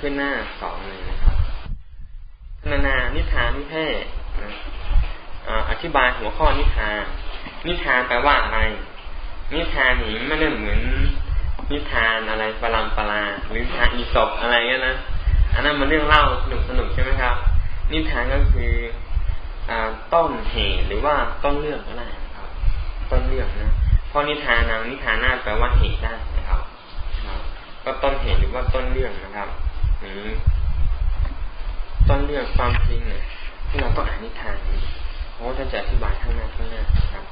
ขึ้นหน้าสองเลยนะครับนานานิทานนิเทศนะอธิบายหัวข้อนิทาน นิทานแปลว่าอะไร นิทานนี้ไม่ได้เหมือน นิทานอะไรปรำปราหรือนิทานอีศบอะไรเงี้ยนะอันนั้นมันเรื่องเล่าสนุกสนุกใช่ไหมครับ นิทานก็คืออต้นเหตุหรือว่าต้นเรื่องอะไรครับ ต้นเรื่องนะเพราะนิทานนางนิทานน่าแปลว่าเหตุได้นะครับก็ต้นเหตุหรือว่าต้นเรื่องนะครับ อืต้นเรื่องความจริงเนี่ยที่เราต้องอ่านนิทานนี้เพราะท่านจะอธิบายข้างหน้าข้างหน้าครับ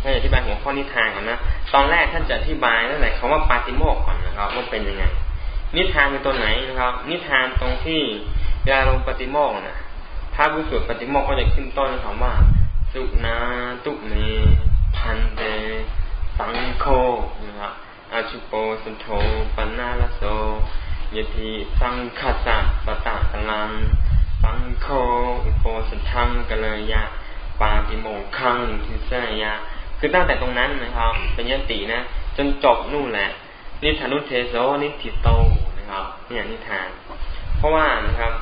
ท่านอธิบายหัวข้อนิทานก่อนนะตอนแรกท่านจะอธิบายตั้งแต่คำว่าปาติโมกก่อนนะครับว่าเป็นยังไง นิทานเป็นตัวไหนนะครับ นิทานตรงที่เวลาลงปฏิโมกนะถ้าผู้สวดปฏิโมกก็จะขึ้นต้นคำว่า สุนาตุเมพันเตสังโคนะครับอาชุโปสุโธปันนาลโส ยติสังขัสสะปะตะกัลังสังโฆอุโปสัทังกัลยะปาติโมคังทิเสยะ คือตั้งแต่ตรงนั้นนะครับ เป็นยตินะ จนจบนู่นแหละ นิทานุเทโสนิทิโตนะครับเนี่ยนิทาน เพราะว่านะครับ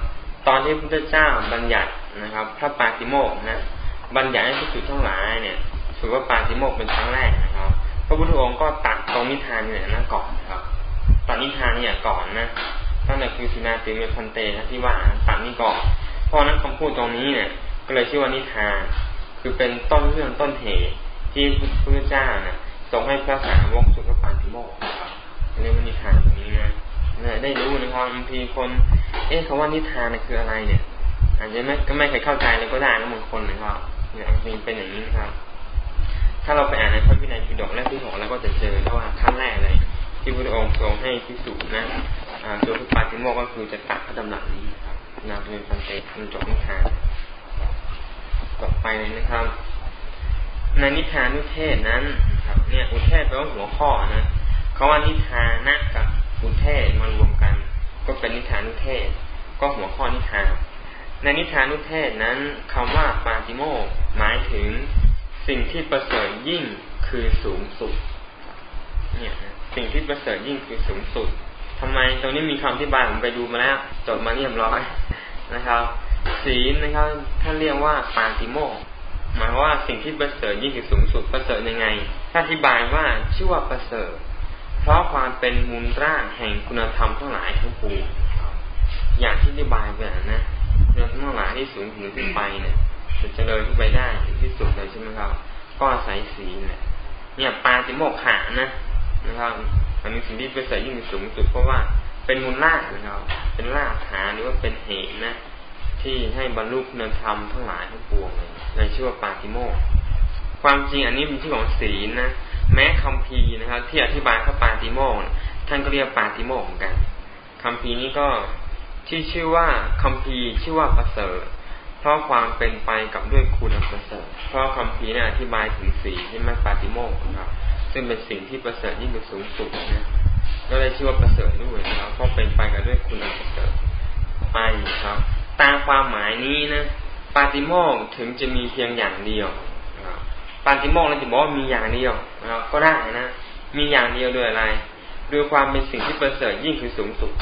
ตอนที่พระพุทธเจ้าบัญญัตินะครับ พระปาติโมกนะบัญญัติให้ทุกสุทั้งหลายเนี่ยถือว่าปาติโมกเป็นครั้งแรกนะครับ พระพุทธองค์ก็ตัดตรงนิทานเนี่ยนะก่อนนะครับ ตัดนิทานเนี่ยก่อนนะตั้งแต่คือสุนาติเมพันเตนะที่ว่าตัดนี่ก่อน เพราะนั้นคำพูดตรงนี้เนี่ย ก็เลยชื่อว่านิทานคือเป็นต้นเรื่องต้นเหตุที่พระพุทธเจ้านะทรงให้พระสาวกสุขปาติโมกครับเรียกว่านิทานแบบนี้นะนะได้รู้นะครับบางทีคน เอ๊ะคำว่านิทานนะคืออะไรเนี่ย อาจจะไม่ก็ไม่เคยเข้าใจเลยก็ได้นะบางคนนะครับเนี่ยจริงเป็นอย่างนี้นะครับ ถ้าเราไปอ่านในพระวินัยปิฎกแรกที่หกแล้วก็จะเจอว่าขั้นแรกเลย ที่พระองค์ทรงให้พิสูจน์นะตัวทุปาติโมกก็คือจะตัดพระดำหนักนี้ครับนาเป็นปันเตมันจบนิทานต่อไปเลยนะครับในนิทานุเทศนั้นครับ เนี่ยอุเทศแปลว่าหัวข้อนะเขาว่านิทานะกับอุเทศมารวมกัน ก็เป็นนิทานุเทศ ก็หัวข้อนิทานในนิทานุเทศนั้นคำว่าปาติโมกหมายถึงสิ่งที่ประเสริฐยิ่งคือสูงสุด เนี่ยนะ สิ่งที่ประเสริฐยิ่งคือสูงสุดทำไมตรงนี้มีคำที่บายผมไปดูมาแล้วจบมาเรียบร้อยนะครับศีลนะครับท่านเรียกว่าปาติโมกหมายว่าสิ่งที่ประเสริฐยิ่งคือสูงสุดประเสริฐยังไงถ้านอธิบายว่าชื่อว่าประเสริฐ เพราะความเป็นมูลรากแห่งคุณธรรมทั้งหลายทั้งปวงอย่างที่อธิบายไปนะเรื่องทั้งหลายที่สูงถึงขึ้นไปเนี่ยจะเจริญขึ้นไปได้ที่สุดเลยใช่ไหมครับ ก็อาศัยศีลเนี่ยเนี่ยปาติโมกขานะ นะครับอันนี้สิ่งที่ประเสริฐยิ่งสูงสุดเพราะว่าเป็นมูลรากนะครับ เป็นรากฐานหรือว่าเป็นเหตุนะ ที่ให้บรรลุคุณธรรมทั้งหลายทั้งปวงเลยในชื่อว่าปาติโมกความจริงอันนี้เป็นชื่อของศีลนะแม้คำพีนะครับ ที่อธิบายพระปาติโมกท่านก็เรียกปาติโมกเหมือนกันคำพีนี้ก็ที่ชื่อว่าคำพีชื่อว่าประเสริฐเพราะความเป็นไปกับด้วยคุณประเสริฐเพราะคำพีนี่อธิบายถึงสีที่มันปาติโมกนะครับ ซึ่งเป็นสิ่งที่ประเสริฐยิ่งสูงสุดนะก็เลยชื่อว่าประเสริฐด้วยนะครับเพราะเป็นไปกับด้วยคุณประเสริฐไปครับ ตามความหมายนี้นะปาติโมกถึงจะมีเพียงอย่างเดียวปาติโมกเราจะบอกว่ามีอย่างเดียวนะครับก็ได้นะมีอย่างเดียวด้วยอะไรด้วยความเป็นสิ่งที่ประเสริฐยิ่งคือสูงสุด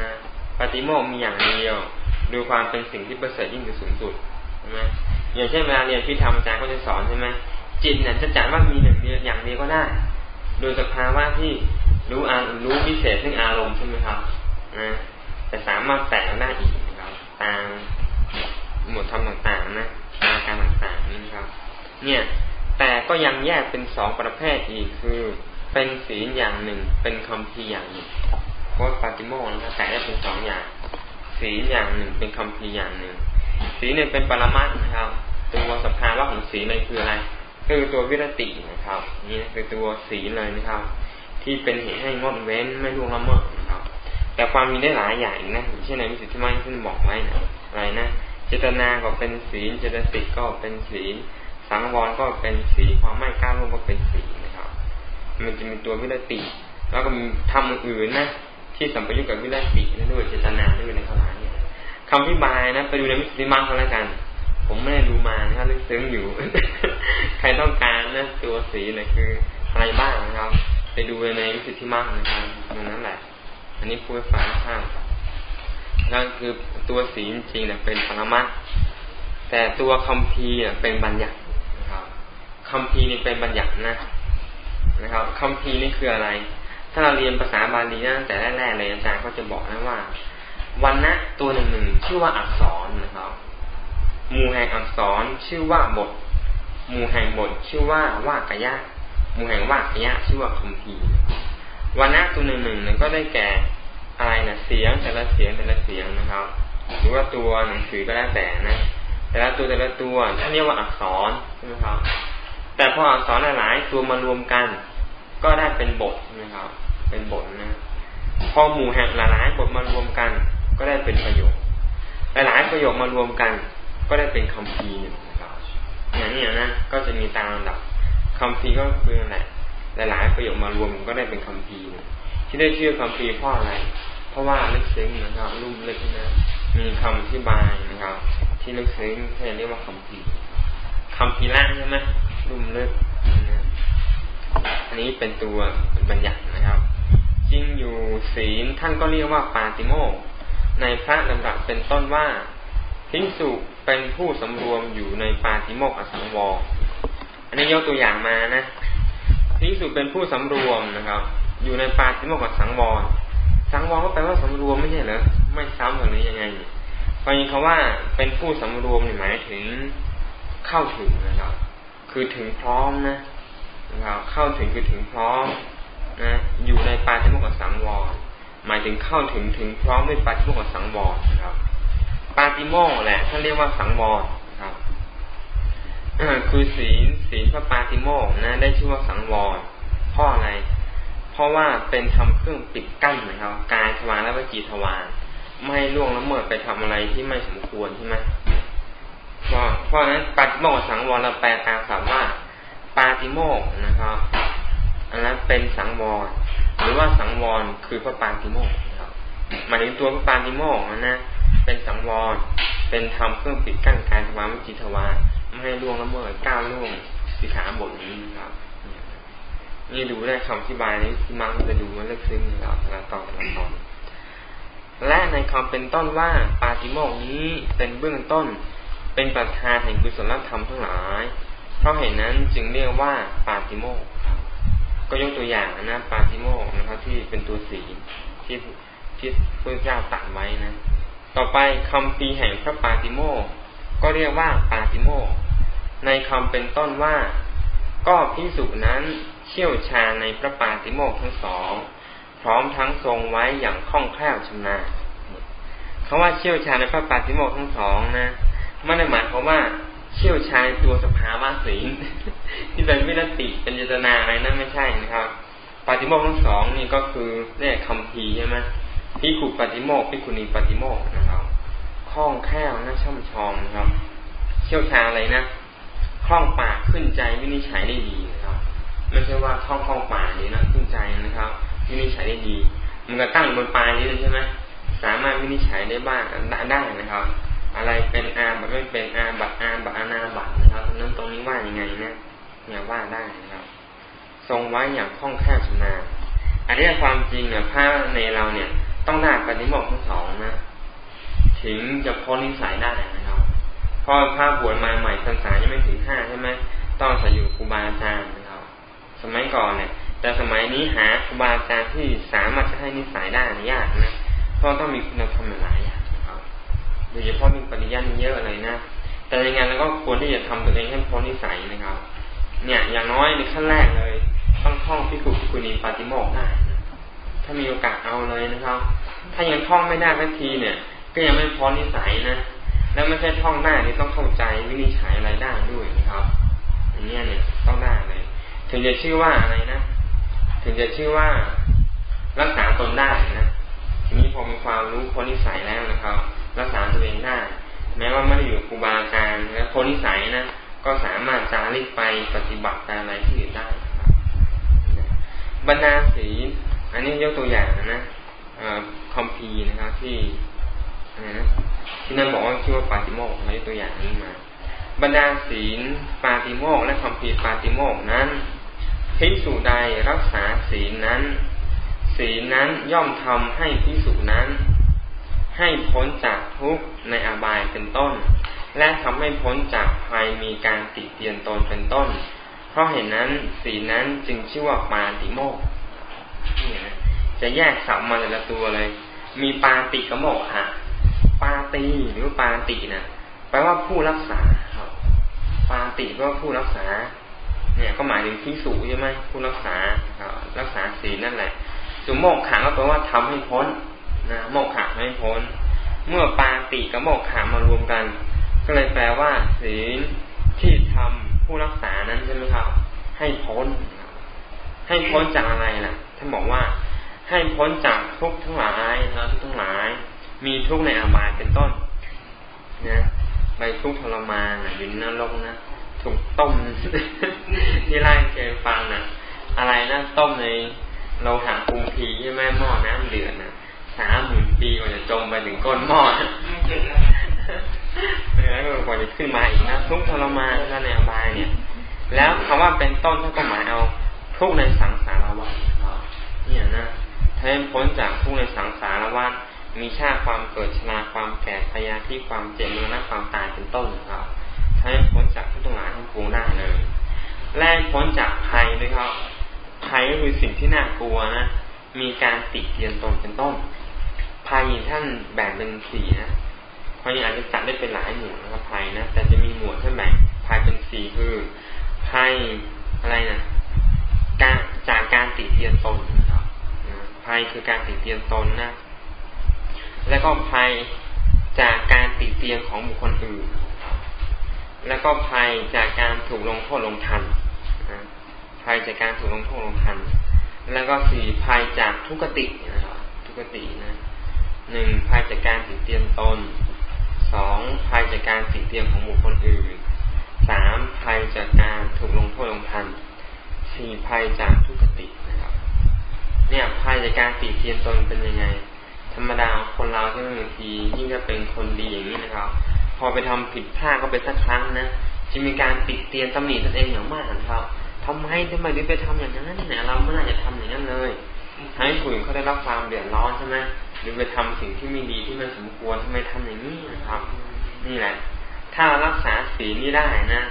นะปาติโมกมีอย่างเดียวด้วยความเป็นสิ่งที่ประเสริฐยิ่งคือสูงสุดใช่ไหมอย่างเช่นเวลาเรียนพิธรรมอาจารย์ก็จะสอนใช่ไหม จิตเนี่ยจะจัดว่ามีหนึ่งเดียวอย่างเดียวก็ได้ โดยสภาวะที่รู้อารรู้พิเศษซึ่งอารมณ์ใช่ไหมครับนะแต่สามารถแตกได้อีกนะตามหมวดธรรมต่างๆนะอาการต่างๆนี่ครับ เนี่ย แต่ก็ยังแยกเป็นสองประเภทอีกคือ เป็นศีลอย่างหนึ่ง เป็นคำพีอย่างหนึ่งเพราะปาติโมกนะแต่ได้เป็นสองอย่าง ศีลอย่างหนึ่ง เป็นคำพีอย่างหนึ่งศีลเนี่ยเป็นปรมัตนะครับตัวสภาวะของศีลเลยคืออะไร คือตัววิรตินะครับ นี่คือตัวศีลเลยนะครับ ที่เป็นเหตุให้งดเว้นไม่ล่วงละเมิดนะครับ แต่ความมีได้หลายอย่างนะอย่างเช่นในวิสุทธิมรรคท่านบอกไว้นะอะไรนะเจตนาก็เป็นศีลเจตสิกก็เป็นศีลสังวรก็เป็นศีลความไม่กล้าร่วมก็เป็นศีลนะครับ มันจะมีตัววิรติ แล้วก็มีทำอื่นนะที่สัมปยุกกับวิรติด้วยเจตนาด้วยในข้อหาเนี่ยคำพิบายนะไปดูในวิสุทธิมรรคเขาแล้วกัน ผมไม่ได้ดูมานะครับลึกซึ้งอยู่ ใครต้องการนะตัวสีเนี่ยคืออะไรบ้างนะครับ ไปดูในวิสุทธิมรรคนะครับตรงนั้นแหละ อันนี้พูดฝาข้างนั่นคือตัวศีจริงๆเนี่ยเป็นปรมัตแต่ตัวคำพีเนี่ยเป็นบัญญัตินะครับคำพีนี่เป็นบัญญัตินะนะครับคำพีนี่คืออะไร ถ้าเราเรียนภาษาบาลีตั้งแต่แรกๆเลยอาจารย์ก็จะบอกนะว่าวันนะตัวหนึ่งหนึ่งชื่อว่าอักษรนะครับ หมู่แห่งอักษรชื่อว่าบท หมู่แห่งบทชื่อว่าวากยะ หมู่แห่งวากยะชื่อว่าคำพีวันนะตัวหนึ่งหนึ่งนั้นก็ได้แก่อะไรนะเสียงแต่ละเสียงแต่ละเสียงนะครับ หรือว่าตัวหนังสือก็แล้วแต่นะ แต่ละตัวแต่ละตัวท่านเรียกว่าอักษรใช่ไหมครับ แต่พออักษรหลายตัวมารวมกัน ก็ได้เป็นบทใช่ไหมครับ เป็นบทนะ พอหมู่แห่งหลายๆบทมารวมกัน ก็ได้เป็นประโยค หลายๆประโยคมารวมกัน ก็ได้เป็นคำพีหนึ่งนะครับอย่างนี้นะก็จะมีตามลำดับคำพีก็คืออะไรหลายๆประโยคมารวมก็ได้เป็นคำพีหนึ่งที่ได้ชื่อคำพีเพราะอะไร เพราะว่าลึกซึ้งนะครับรุ่มลึกนะมีคำอธิบายนะครับ ที่ลึกซึ้งที่เรียกว่าคำพีคำพีล่างใช่ไหมรุ่มลึกอันนี้เป็นตัวบัญญัตินะครับ จริงอยู่ศีลท่านก็เรียกว่าปาติโมในพระลำดับเป็นต้นว่าพิสุ เป็นผู้สำรวมอยู่ในปาติโมกอสังวรอันนี้ยกตัวอย่างมานะพิสุเป็นผู้สำรวมนะครับ อยู่ในปาติโมกขสังวรสังวรก็แปลว่าสำรวมไม่ใช่เหรอไม่ซ้ำแบบนี้ยังไงพอยิงคาว่าเป็นผู้สำรวมหมายถึงเข้าถึงนะครับ คือถึงพร้อมนะนะครับเข้าถึงคือถึงพร้อมนะอยู่ในปาติโมกขสังวรหมายถึงเข้าถึงถึงพร้อมด้วยปาติโมกขสังวรนะครับ ปาติโมกแหละท่านเรียกว่าสังวรครับคือศีลศีลพระปาติโมกนะ ได้ชื่อว่าสังวรเพราะอะไร เพราะว่าเป็นทำเครื่องปิดกั้นนะครับกายทวารและวิจีทวารไม่ให้ล่วงละเมิดไปทำอะไรที่ไม่สมควรใช่ไหมเพราะเพราะนั้นปาติโมกสังวรเราแปลตามศัพท์ว่า ปาติโมกนะครับอันนั้นเป็นสังวรหรือว่าสังวรคือพระปาติโมกครับหมายถึงตัวพระปาติโมกนะ เป็นสังวร เป็นทำเครื่องปิดกั้นกายทวารวิจิทวารไม่ให้ล่วงละเมิดก้าวล่วงสิขาบทนี้นะครับ นี่ดูได้คำอธิบายนี้มังจะดูมันลึกซึ้งนะครับละตอนละตอนและในคำเป็นต้นว่าปาติโมกนี้เป็นเบื้องต้น เป็นประธานแห่งกุศลธรรมทั้งหลาย เพราะเหตุนั้นจึงเรียกว่าปาติโมกก็ยกตัวอย่างนะปาติโมกนะครับ ที่เป็นตัวสีที่ที่พระเจ้าตัดไว้นะ ต่อไปคำปีแห่งพระปาติโมกก็เรียกว่าปาติโมกในคำเป็นต้นว่า ก็พิสุนั้นเชี่ยวชาญในพระปาติโมกทั้งสอง พร้อมทั้งทรงไว้อย่างคล่องแคล่วชำนาญคาว่าเชี่ยวชาญในพระปาติโมกทั้งสองนะไม่ได้หมายความว่าเชี่ยวชาญตัวสภาวะศีลที่เป็นวิรติเป็นเจตนาอะไรนั่นไม่ใช่นะครับ ปาติโมกทั้งสองนี่ก็คือเรียคำพีใช่ไหม พิขุปาติโมกพิคุณีปาติโมกนะครับคล่องแคล่วน่าช่ำชองนะครับ เชี่ยวชาญอะไรนะคล่องปากขึ้นใจวินิจฉัยได้ดีนะครับไม่ใช่ว่าท่องท่องป่านี้นะขึ้นใจนะครับวินิจฉัยได้ดี มันก็ตั้งบนปลายนี้เลยใช่ไหมสามารถวินิจฉัยได้บ้างได้นะครับ อะไรเป็นอาบัตไม่เป็นอาบัตอาบัตอานาบัตนะครับนั้นตรงนี้ว่ายังไงนะเนี่ยว่าได้นะครับทรงไว้อย่างคล่องแคล่วชำนาญอันนี้ความจริงเนี่ยพระในเราเนี่ย ต้องได้ปฏิโมกข์ทั้งสองนะ ถึงจะพ้นนิสัยได้นะครับพอพระบวชมาใหม่พรรษายังไม่ถึงห้าใช่ไหมต้องใส่อยู่ครูบาอาจารย์สมัยก่อนเนี่ย แต่สมัยนี้หาครูบาอาจารย์ที่สามารถจะให้นิสัยได้ยากนะเพราะต้องมีคุณธรรมหลายอย่างครับโดยเฉพาะมีปริยัติเยอะเลยนะแต่ยังไงเราก็ควรที่จะทำตัวเองให้พ้นนิสัยนะครับ เนี่ย อย่างน้อยในขั้นแรกเลย ต้องท่องพิกุพิกุณีปาติโมกได้นะ ถ้ามีโอกาสเอาเลยนะครับ ถ้ายังท่องไม่ได้สักทีเนี่ย ก็ยังไม่พ้นนิสัยนะ แล้วไม่ใช่ท่องได้นี่ต้องเข้าใจวินิจฉัยอะไรได้ด้วยนะครับอย่างเงี้เนี่ยต้องได้เลย ถึงจะชื่อว่าอะไรนะ ถึงจะชื่อว่ารักษาตนได้นะทีนี้พอมีความรู้พ้นนิสัยแล้วนะครับ รักษาตัวเองได้แม้ว่าไม่ได้อยู่ครูบาอาจารย์และพ้นนิสัยนะก็สามารถจาริกไปปฏิบัติการอะไรที่อื่นได้ครับบรรดาศี อันนี้ยกตัวอย่างนะคอมพีนะครับที่นะที่นั่นบอกว่าชื่อว่าปาติโมกยกตัวอย่างนี้มา บรรดาศีลปาติโมกและคอมพีปาติโมกนั้นพิสุใดรักษาศีลนั้น ศีลนั้นย่อมทำให้พิสุนั้น ให้พ้นจากทุกข์ในอบายเป็นต้น และทำให้พ้นจากภัยมีการติเตียนตนเป็นต้น เพราะเห็นนั้นสีนั้นจึงชื่อว่าปาติโมก นี่นะจะแยกสับมาแต่ละตัวเลย มีปาติกโมกค่ะปาตีหรือปาตินะแปลว่าผู้รักษาครับ ปาติแปลว่าผู้รักษา เนี่ย ก็หมายถึงที่สูใช่ไหมผู้รักษารักษาศีลนั่นแหละสุโมกขังก็แปลว่าทำให้พ้นนะโมกขังให้พ้น เมื่อปาติกับโมกขังมารวมกัน ก็เลยแปลว่า ศีลที่ทำผู้รักษานั้นใช่ไหมครับ ให้พ้น ให้พ้นจากอะไรล่ะ ท่านบอกว่า ให้พ้นจากทุกทั้งหลายนะทุกทั้งหลาย มีทุกในอาบายเป็นต้นนะไปทุกทรมานอยู่นรกนะถูกต้มที่ไล่เคยฟังนะอะไรนะต้มในเราหาคุงพีใช่ไหมหม้อน้ำเดือดนะสามหมื่นปีกว่าจะจมไปถึงก้นหม้อแล้วก็กว่าจะขึ้นมาอีกนะทุกทรมานแล้วในอบายเนี่ย แล้วคำว่าเป็นต้นท่านก็หมายเอาทุกในสังสารวัฏ เนี่ยนะถ้าพ้นจากทุกในสังสารวัฏมีชาติความเกิดชราความแก่พยาธิความเจ็บมรณะความตายเป็นต้นครับถ้าพ้นจากทุกทั้งหลายทั้งปวงได้เลยแรกพ้นจากภัยด้วยครับภัยก็คือสิ่งที่น่ากลัวนะมีการติเตียนตนเป็นต้นภัยท่านแบ่งเป็นสี่นะภัยอาจจะจัดได้เป็นหลายหมวดนะครับภัยนะแต่จะมีหมวดท่านแบ่งภัยเป็นสี่คือภัยอะไรนะการจากการติเตียนตนนะ ภัยคือการติเตียนตนนะ แล้วก็ภัยจากการติเตียนของบุคคลอื่น แล้วก็ภัยจากการถูกลงโทษลงทันภัยจากการถูกลงโทษลงทัน แล้วก็สี่ภัยจากทุกตินะครับทุกตินะหนึ่งภัยจากการติเตียนตนสองภัยจากการติเตียนของบุคคลอื่นสามภัยจากการถูกลงโทษลงทันสี่ภัยจากทุกตินะครับ เนี่ยภัยจากการติเตียนตนเป็นยังไง ธรรมดาคนเราที่บางทียิ่งจะเป็นคนดีอย่างนี้นะครับ พอไปทำผิดพลาดก็ไปสักครั้งนะจะมีการติดเตียนตำหนิตนเองอย่างมากนะครับทำไมทำไมถึงไปทำอย่างนั้นเนี่ยเราไม่น่าจะทำอย่างนั้นเลยให้คนอื่นเขาได้รับความเดือดร้อนใช่ไหมหรือไปทำสิ่งที่ไม่ดีที่ไม่สมควรทำไมทำอย่างนี้นะครับ นี่แหละ ถ้าเรารักษาศีลนี้ได้นะ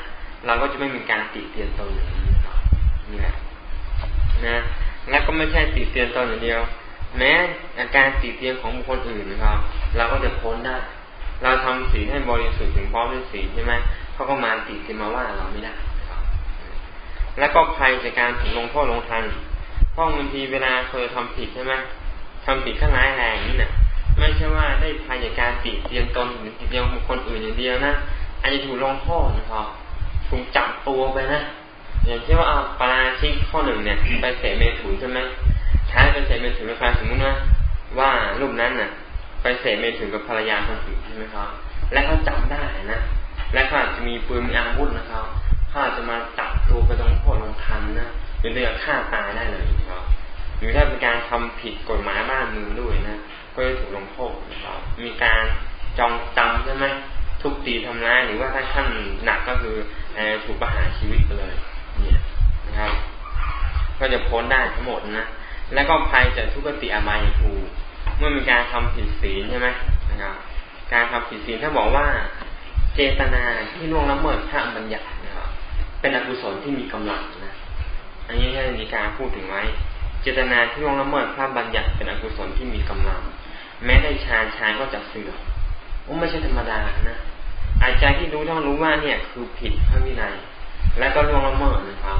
เราก็จะไม่มีการติเตียนตนอย่างนี้นี่แหละนะ และก็ไม่ใช่ติเตียนตนอย่างเดียว แม้อาการติเตียนของบุคคลอื่นนะครับเราก็จะพ้นได้ เราทำศีลให้บริสุทธิ์ถึงพร้อมด้วยศีลใช่ไหมเขาก็มาติเตียนมาว่าเราไม่ได้แล้วก็ภัยจากการถูกลงโทษลงทันเพราะบางทีเวลาเคยทำผิดใช่ไหมทำผิดข้างร้ายแรงนี่นะไม่ใช่ว่าได้ภัยจากการติเตียนตนหรือติเตียนบุคคลอื่นอย่างเดียวนะอาจจะถูกลงโทษนะครับถูกจับตัวไปนะ อย่างเช่นว่าปลาชิกข้อหนึ่งเนี่ยไปเสพเมถุนใช่ไหมท้ายไปเสพเมถุนนะครสมมติว่าว่ารูปนั้นน่ะ ไปเสพเมถุนกับภรรยาคนอื่นใช่ไหมครับ และเขาจับได้นะ และเขาอาจจะมีปืนมีอาวุธนะครับถ้าอาจจะมาจับตัวไปลงโทษลงทันนะหรือเรื่องฆ่าตายได้เลยครับ หรือถ้าเป็นการทำผิดกฎหมายบ้านเมืองด้วยนะก็จะถูกลงโทษนะครับ มีการจองจำใช่ไหมทุกตีทำร้ายหรือว่าถ้าขั้นหนักก็คือถูกประหารชีวิตไปเลย นี่นะครับ ก็จะพ้นได้ทั้งหมดนะ แล้วก็ภัยจากทุกติอามายภูเมื่อมีการทำผิดศีลใช่ไหมนะครับ การทำผิดศีลถ้าบอกว่าเจตนาที่ล่วงละเมิดพระบัญญัตินะครับ เป็นอกุศลที่มีกำลังนะ อันนี้ให้มีการพูดถึงไว้ เจตนาที่ล่วงละเมิดพระบัญญัติเป็นอกุศลที่มีกำลัง แม้ในฌานฌานก็จะเสื่อมไม่ใช่ธรรมดานะอาใจที่รู้ต้องรู้ว่าเนี่ยคือผิดพระวินัย และก็ล่วงละเมิดนะครับ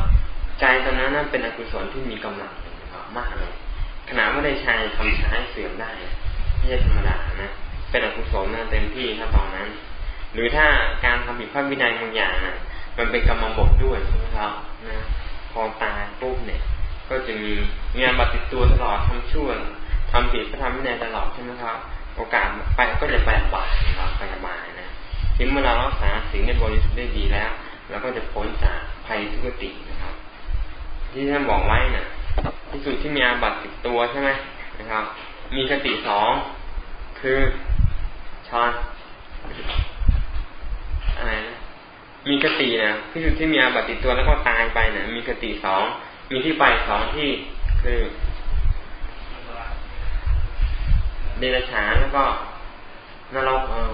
ใจตอนนั้นนั่นเป็นอกุศลที่มีกำลังนะครับมากเลย ขณะไม่ได้ฌานทำฌานเสื่อมได้ไม่ใช่ธรรมดานะเป็นอกุศลนั่นเต็มที่ถ้าตอนนั้น หรือถ้าการทำผิดพระวินัยบางอย่างนะมันเป็นกรรมบทด้วยใช่ไหมครับนะพอตายปุ๊บเนี่ย ก็จะมีงานบัติดตัวตลอดทำชั่วทำผิดก็ทำไม่แน่ตลอดใช่ไหมครับ โอกาสไปก็จะไปบาปนะครับไปบายนะถึงเมื่อเรารักษาสิ่งในบริสุทธิ์ได้ดีแล้ว เราก็จะพ้นจากภัยทุกตินะครับ ที่ท่านบอกไว้นะ่ะที่สุดที่มีอาบัติติดตัวใช่ไหมนะครับ มีคติสองคือชอนอะไรนะมีกตินะที่สุดที่มีอาบัติตัวแล้วก็ตายไปนะมีกติสองมีที่ไปสองที่คือเดรัจฉานแล้วก็นรกเออ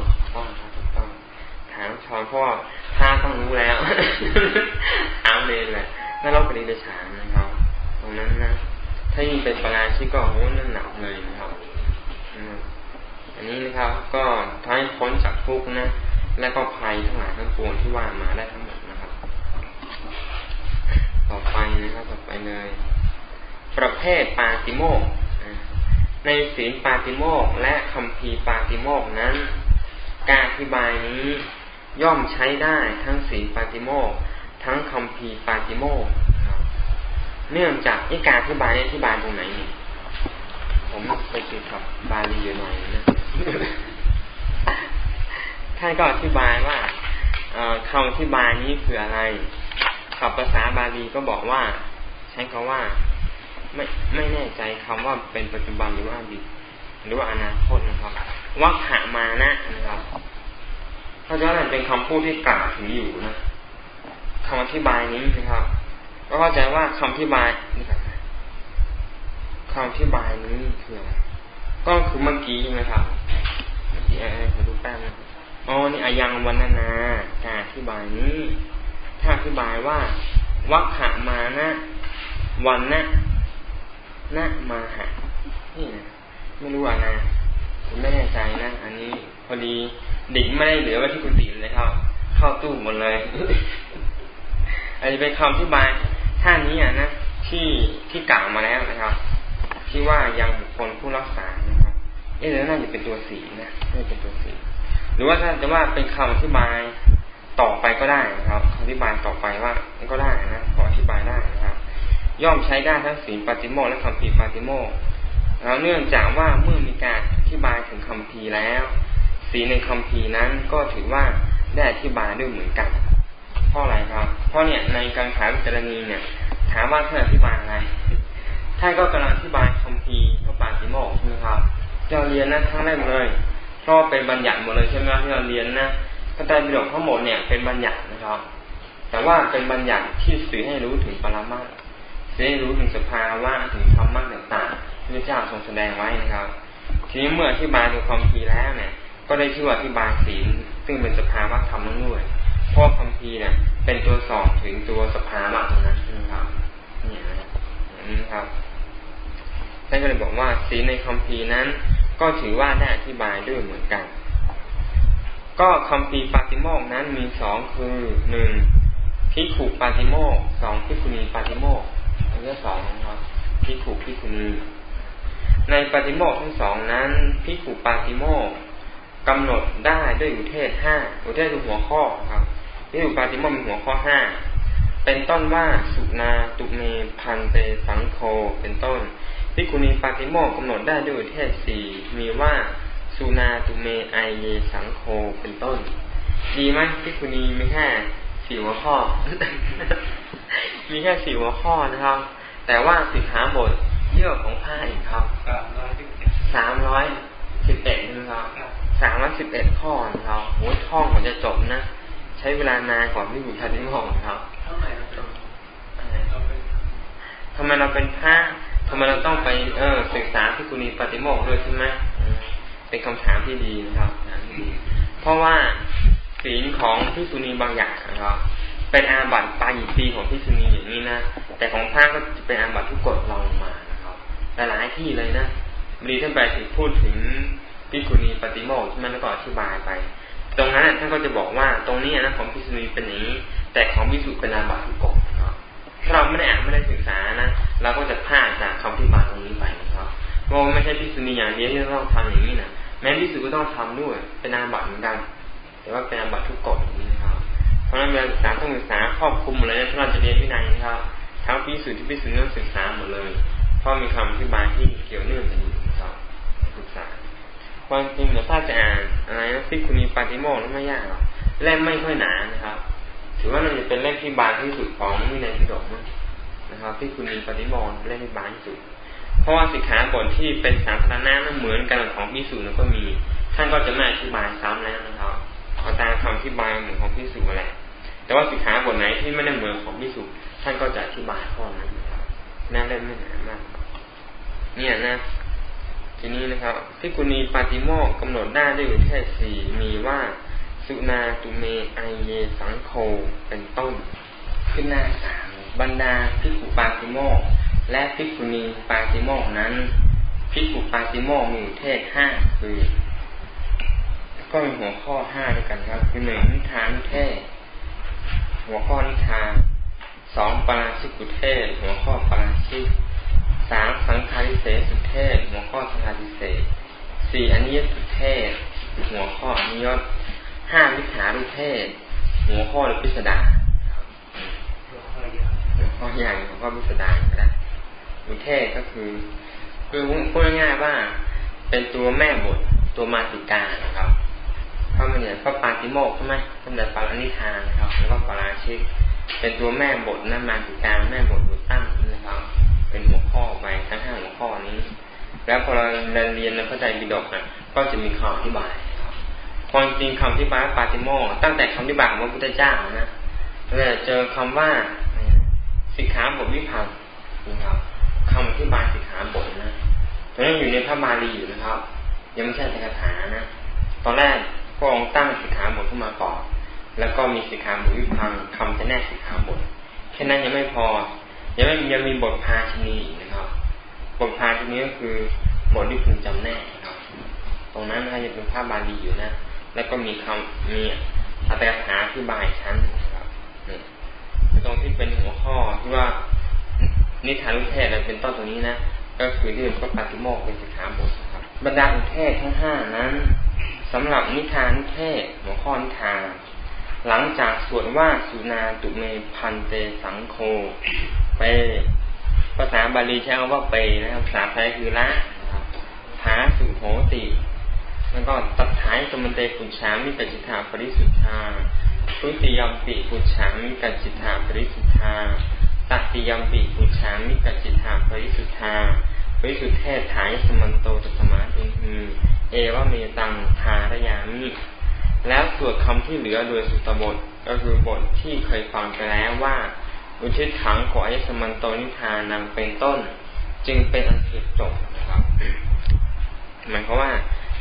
ามชอนเพราะว่าถ้าต้องรู้แล้วถามเลยแหละนรกปฏิเดชานนะครับ ตรงนั้นนะถ้ายิ่งเป็นปราชิกก็โอ้นั่นหนักเลยนะครับอันนี้นะครับ ก็ทำให้พ้นจากทุกนะและก็ภัยทั้งหลายทั้งปวงที่ว่ามาได้ทั้งหมดนะครับ ต่อไปนะครับต่อไปเลย ประเภทปาติโมกในศีลปาติโมกและคำพีปาติโมกนั้น การอธิบายนี้ ย่อมใช้ได้ทั้งศีลปาติโมกทั้งคำพีปาติโมกเนื่องจากนี่การอธิบายอธิบายตรงไหนนี่ผมไปติดกับบาลีอยู่หน่อยนะท่านก็อธิบายว่าคำอธิบายนี้คืออะไรขับภาษาบาลีก็บอกว่า ใช้คาว่า ไม่ไม่แน่ใจคำว่าเป็นปัจจุบันหรือว่าอดีตหรือว่าอนาคตนะครับวัคหามานะนะครับ เพราะฉะนั้นเป็นคำพูดที่กล่าวถึงอยู่นะคำอธิบายนี้นะครับก็เข้าใจว่าคำอธิบายนี่ครับคำอธิบายนี้คืออะไรก็คือเมื่อกี้ใช่ไหมครับเมื่อกี้ไอ้ขอดูแป๊บนะอ๋อนี่อายังวันนานาการอธิบายนี้ ถ้าอธิบายว่าวัคหามานะ วันนะนะมาหะนี่นะไม่รู้อะนะผมไม่แน่ใจนะ อันนี้พอดี ดิ่งไม่ได้เหลือไว้ที่กุฏิเลยครับ เข้าตู้หมดเลยอันนี้เป็นคำอธิบายท่านี้อะนะที่ที่กล่าวมาแล้วนะครับ ที่ว่ายังบุคคลผู้รักษานะครับเอ๊ะแล้วน่าจะเป็นตัวสีนะน่าจะเป็นตัวสีหรือว่าถ้าจะว่าเป็นคำอธิบายต่อไปก็ได้นะครับคำอธิบายต่อไปว่าก็ได้นะขออธิบายได้นะครับ ย่อมใช้ได้ทั้งสีปฏิโมและคำพีปฏิโมแล้วเนื่องจากว่าเมื่อมีการอธิบายถึงคำพีแล้ว สีในคำพีนั้นก็ถือว่าได้อธิบายด้วยเหมือนกันเพราะอะไรครับ เพราะเนี่ยในการขายวิจารณีเนี่ย ถามว่าท่านอธิบายอะไรท่านก็กำลังอธิบายคำพีพระปาติโมกใช่ไหมครับเราเรียนนะทั้งแรกเลยเพราะเป็นบัญญัติหมดเลยใช่ไหมที่เราเรียนนะพระไตรปิฎกทั้งหมดเนี่ยเป็นบัญญัตินะครับ แต่ว่าเป็นบัญญัติที่สื่อให้รู้ถึงปรมาสื่อให้รู้ถึงสภาวะถึงธรรมะต่างๆที่พระเจ้าทรงแสดงไว้นะครับ ทีนี้เมื่ออธิบายตัวคำพีแล้วเนี่ย ก็ได้ชื่อว่าอธิบายศีลซึ่งเป็นสภาวะธรรมด้วยเพราะคำพีเนี่ย เป็นตัวสอบถึงตัวสภาวะตรงนั้นใช่ไหมครับนี่นะอย่างนี้ครับท่านก็เลยบอกว่าสีในคำพีนั้น ก็ถือว่าได้อธิบายด้วยเหมือนกัน ก็คำพีปาติโมกนั้นมีสองคือหนึ่งพิขุปาติโมกสองพิคุณีปาติโมกอันนี้สองนะครับพิขุพิคุณีในปาติโมกทั้งสองนั้นพิขุปาติโมก กำหนดได้ด้วยอุเทศห้าอุเทศคือหัวข้อครับนี่อุปาติโมมีหัวข้อห้าเป็นต้นว่าสุนาตุเมพันเตสังโคเป็นต้นพิกุณีปาติโมกำหนดได้ด้วยเทศสี่มีว่าสุนาตุเมไอเยสังโคเป็นต้น ดีไหมพิกุณีมีแค่สี่หัวข้อ มีแค่สี่หัวข้อนะครับ แต่ว่าสิขาบทเยอะของผ้าอีกครับสามร้อยสิบเอ็ดนะครับ สามร้อยสิบเอ็ดข้อนะครับโหท่องกว่าจะจบนะ ใช้เวลานานกว่าที่อยู่ทันทีของครับทำไมเราเป็นพระทำไมเราต้องไปเออศึกษาพิกุณีปฏิโมกข์ด้วยใช่ไหมเป็นคำถามที่ดีนะครับถามที่ดี เพราะว่าศีลของพิกุณีบางอย่างนะครับเป็นอาบัติปายิปีของพิกุณีอย่างนี้นะแต่ของพระก็จะเป็นอาบัติทุกกฎลงมานะครับหลายที่เลยนะบรีท่านไปถึงพูดถึง พิกุณีปฏิโมกข์ที่มันก็อธิบายไป ตรงนั้นท่านก็จะบอกว่าตรงนี้นะของพิสุนีเป็นอย่างนี้ แต่ของพิสุเป็นอาบัติทุกกฎครับถ้าเราไม่ได้อ่านไม่ได้ศึกษานะเราก็จะพลาดจากคำที่มาตรงนี้ไปนะครับเพราไม่ใช่พิสุนีอย่างเดียวที่ต้องทำอย่างนี้นะแม้พิสุก็ต้องทำด้วยเป็นอาบัติเหมือนกันแต่ว่าเป็นอาบัติทุกกฎอย่างนี้นะครับเพราะฉะนั้นเวลาศึกษาต้องศึกษาครอบคลุมหมดเลยนะถ้าเราจะเรียนวินัยนะครับทั้งพิสุที่พิสุต้องศึกษาหมดเลย เพราะมีคำอธิบายที่เกี่ยวเนื่องกันอยู่ครับศึกษา ความจริงเนี่ยถ้าจะอ่านอะไรนะฟิกุณีปาติโมกนั้นไม่ยากหรอกเล่มไม่ค่อยหนานะครับ ถือว่ามันจะเป็นเล่มที่บางที่สุดของวินัยพิดกนะครับฟิกุณีปาติโมกเล่มที่บางที่สุด เพราะว่าสิกขาบทที่เป็นสาธารณะนั้นเหมือนกันของพิสูจน์ก็มี ท่านก็จะไม่อธิบายซ้ำแล้วนะครับเอาตามคำอธิบายเหมือนของพิสูจน์แหละแต่ว่าสิกขาบทไหนที่ไม่ได้เหมือนของพิสูจน์ท่านก็จะอธิบายข้อนั้นนะครับน่าเล่นไม่หนามาก เนี่ยนะ ทีนี้นะครับพิกุณีปาติโมกกำหนดได้ด้วยอุเทศสี่มีว่าสุนาตุเมไอเยสังโฆเป็นต้น ขึ้นหน้าสามบรรดาพิกุปาติโมกและพิกุณีปาติโมกนั้นพิกุปาติโมกมีอุเทศห้าคือ ก็มีหัวข้อห้าด้วยกันครับ คือหนึ่งนิทานเทศ หัวข้อนิทานสองปราชิกุเทศ หัวข้อปราชิก สามสังคาริเศสุเทศ หัวข้อสังคาริเศสี่อนิยสุเทศ หัวข้ออนิยตห้าวิถารุเทศ หัวข้อหรือพิสดารหัวข้อใหญ่หัวข้อพิสดารก็ได้อุเทศก็คือ คือพูดง่ายๆว่า เป็นตัวแม่บทตัวมาติกานะครับพระมันเนี่ยพระปาติโมกใช่ไหมสมเด็จปารานิทานนะครับ แล้วก็ปาราชิก เป็นตัวแม่บทนะมาติกาแม่บทบทตั้ง เป็นหัวข้อไปทั้งห้าหัวข้อนี้ แล้วพอเราเรียนในพระไตรปิฎกนะก็จะมีคำอธิบายความจริงคำอธิบายปาติโมตั้งแต่คำอธิบายของพระพุทธเจ้านะเราจะเจอคำว่าสิกขาบทวิพังนะครับคำอธิบายสิกขาบทนะตอนนี้อยู่ในพระบาลีอยู่นะครับ ยังไม่ใช่ในคาถานะ ตอนแรกพระองค์ตั้งสิกขาบทขึ้นมาก่อนแล้วก็มีสิกขาบทวิพังคำจะแนกสิกขาบทแค่นั้นยังไม่พอ ยังไม่ยังมีบทพาชนีนะครับ บทพาชนีก็คือบทที่พึงจำแนกครับ ตรงนั้นนะจะเป็นภาพบาลีอยู่นะ แล้วก็มีคำมีอัตถกถาที่บายชั้นนะครับนี่ตรงที่เป็นหัวข้อที่ว่านิทานุเทศเป็นต้นตรงนี้นะ ก็คือที่เป็นพระปฏิโมกเป็นสิกขาบทครับ บรรดาอุเทศทั้งห้านั้นสำหรับนิทานเทศหัวข้อนิทานหลังจากสวดว่าสุนาตุเมพันเตสังโฆ ไปภาษาบาลีใช้คำว่าเปนะครับภาษาไทยคือละถาสุโหติ แล้วก็ตัดท้ายสมันเตปุชามิกัจิธาปริสุทธาทุติยมปิปุชามิกัจิธาปริสุทธาตัติยมปิปุชามิกัจิธาปริสุทธาปริสุทธเทศถายสมันโตตสมาตุนีเอวเมตังทารยามิแล้วสวดคำที่เหลือโดยสุตบทก็คือบทที่เคยฟังไปแล้วว่า อุทิศถังขออายสมันโตนิทานังเป็นต้น จึงเป็นอันเสร็จจบนะครับหมายความว่า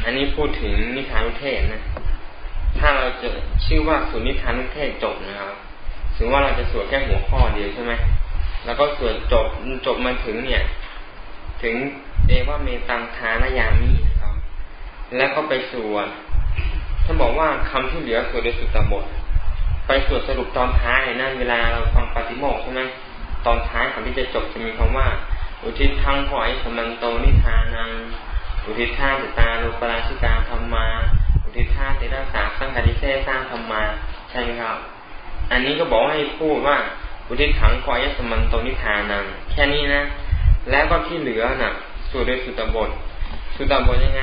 อันนี้พูดถึงนิทานุเทศนะ ถ้าเราจะชื่อว่าสุนิทานุเทศจบนะครับถือว่าเราจะสวดแค่หัวข้อเดียวใช่ไหมแล้วก็สวดจบจบมาถึงเนี่ย ถึงเอว่าเมตังทานายามีนะครับ แล้วก็ไปสวดท่าบอกว่าคำที่เหลือสวดโดยสุตตบท ไปสวดสรุปตอนท้ายนั่นเวลาเราฟังปฏิโมกใช่ไหมตอนท้ายก่อนที่จะจบจะมีคำว่า อุทิศทั้งหอยสมันโตนิทานัง อุทิศท่าตตาลุปราชิกาธรรมา อุทิศท่าเตระสาสังคาริเซสร้างธรรมาใช่ไหมครับ อันนี้ก็บอกให้พูดว่า อุทิศถังหอยสมันโตนิทานัง แค่นี้นะ แล้วก็ที่เหลือน่ะสวดโดยสุตบท สุตบทยังไง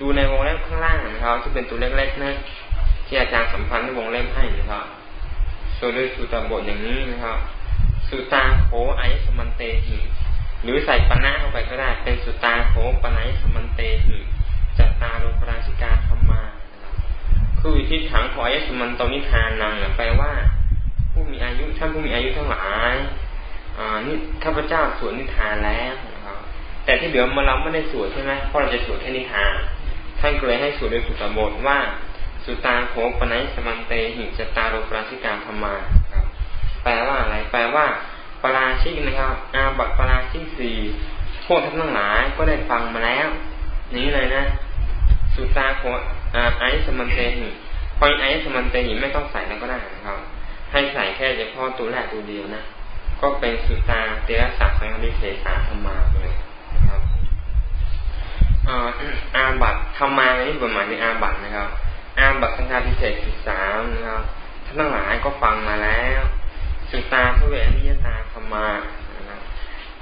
ดูในวงเล็บข้างล่างนะครับที่เป็นตัวเล็กๆนะ ที่อาจารย์สัมพันธ์ในวงเล่มให้นะครับส่วนด้วยสุตบทอย่างนี้นะครับ สุตาโขไอสมันเตหิหรือใส่ปนะเข้าไปก็ได้ เป็นสุตาโขปนัยสมันเตหิจัตตาโลปราชิกาธรรมาคือที่ถังขอไอสมันตนิทานนังแปลว่า ผู้มีอายุท่านผู้มีอายุทั้งหลายอ่านี่ข้าพเจ้าสวดนิทานแล้วนะครับ แต่ที่เหลือมาเราไม่ได้สวดใช่ไหมเพราะเราจะสวดแค่นิทาน ท่านก็เลยให้สวดโดยสุตบทว่า สุตาโขปนัยสมันเตหิจตาโรปราชิกาธรรมาครับแปลว่าอะไร แปลว่าปราชิกนะครับ อาบัตปราชิกสี่พวกท่านทั้งหลายก็ได้ฟังมาแล้ว นี้เลยนะ สุตาโขไอสมันเตหิพอไอสมันเตหิไม่ต้องใส่แล้วก็ได้นะครับ ให้ใส่แค่เฉพาะตัวแรกตัวเดียวนะ ก็เป็นสุตาเตระสักสังฆิเศษาธรรมาเลยนะครับอาบัตธรรมาในนี้หมายถึงอาบัตนะครับ อาบัตสังฆาพิเศษสิบสามนะครับท่านทั้งหลายก็ฟังมาแล้วสุตาพระเวนิยตาธรรมา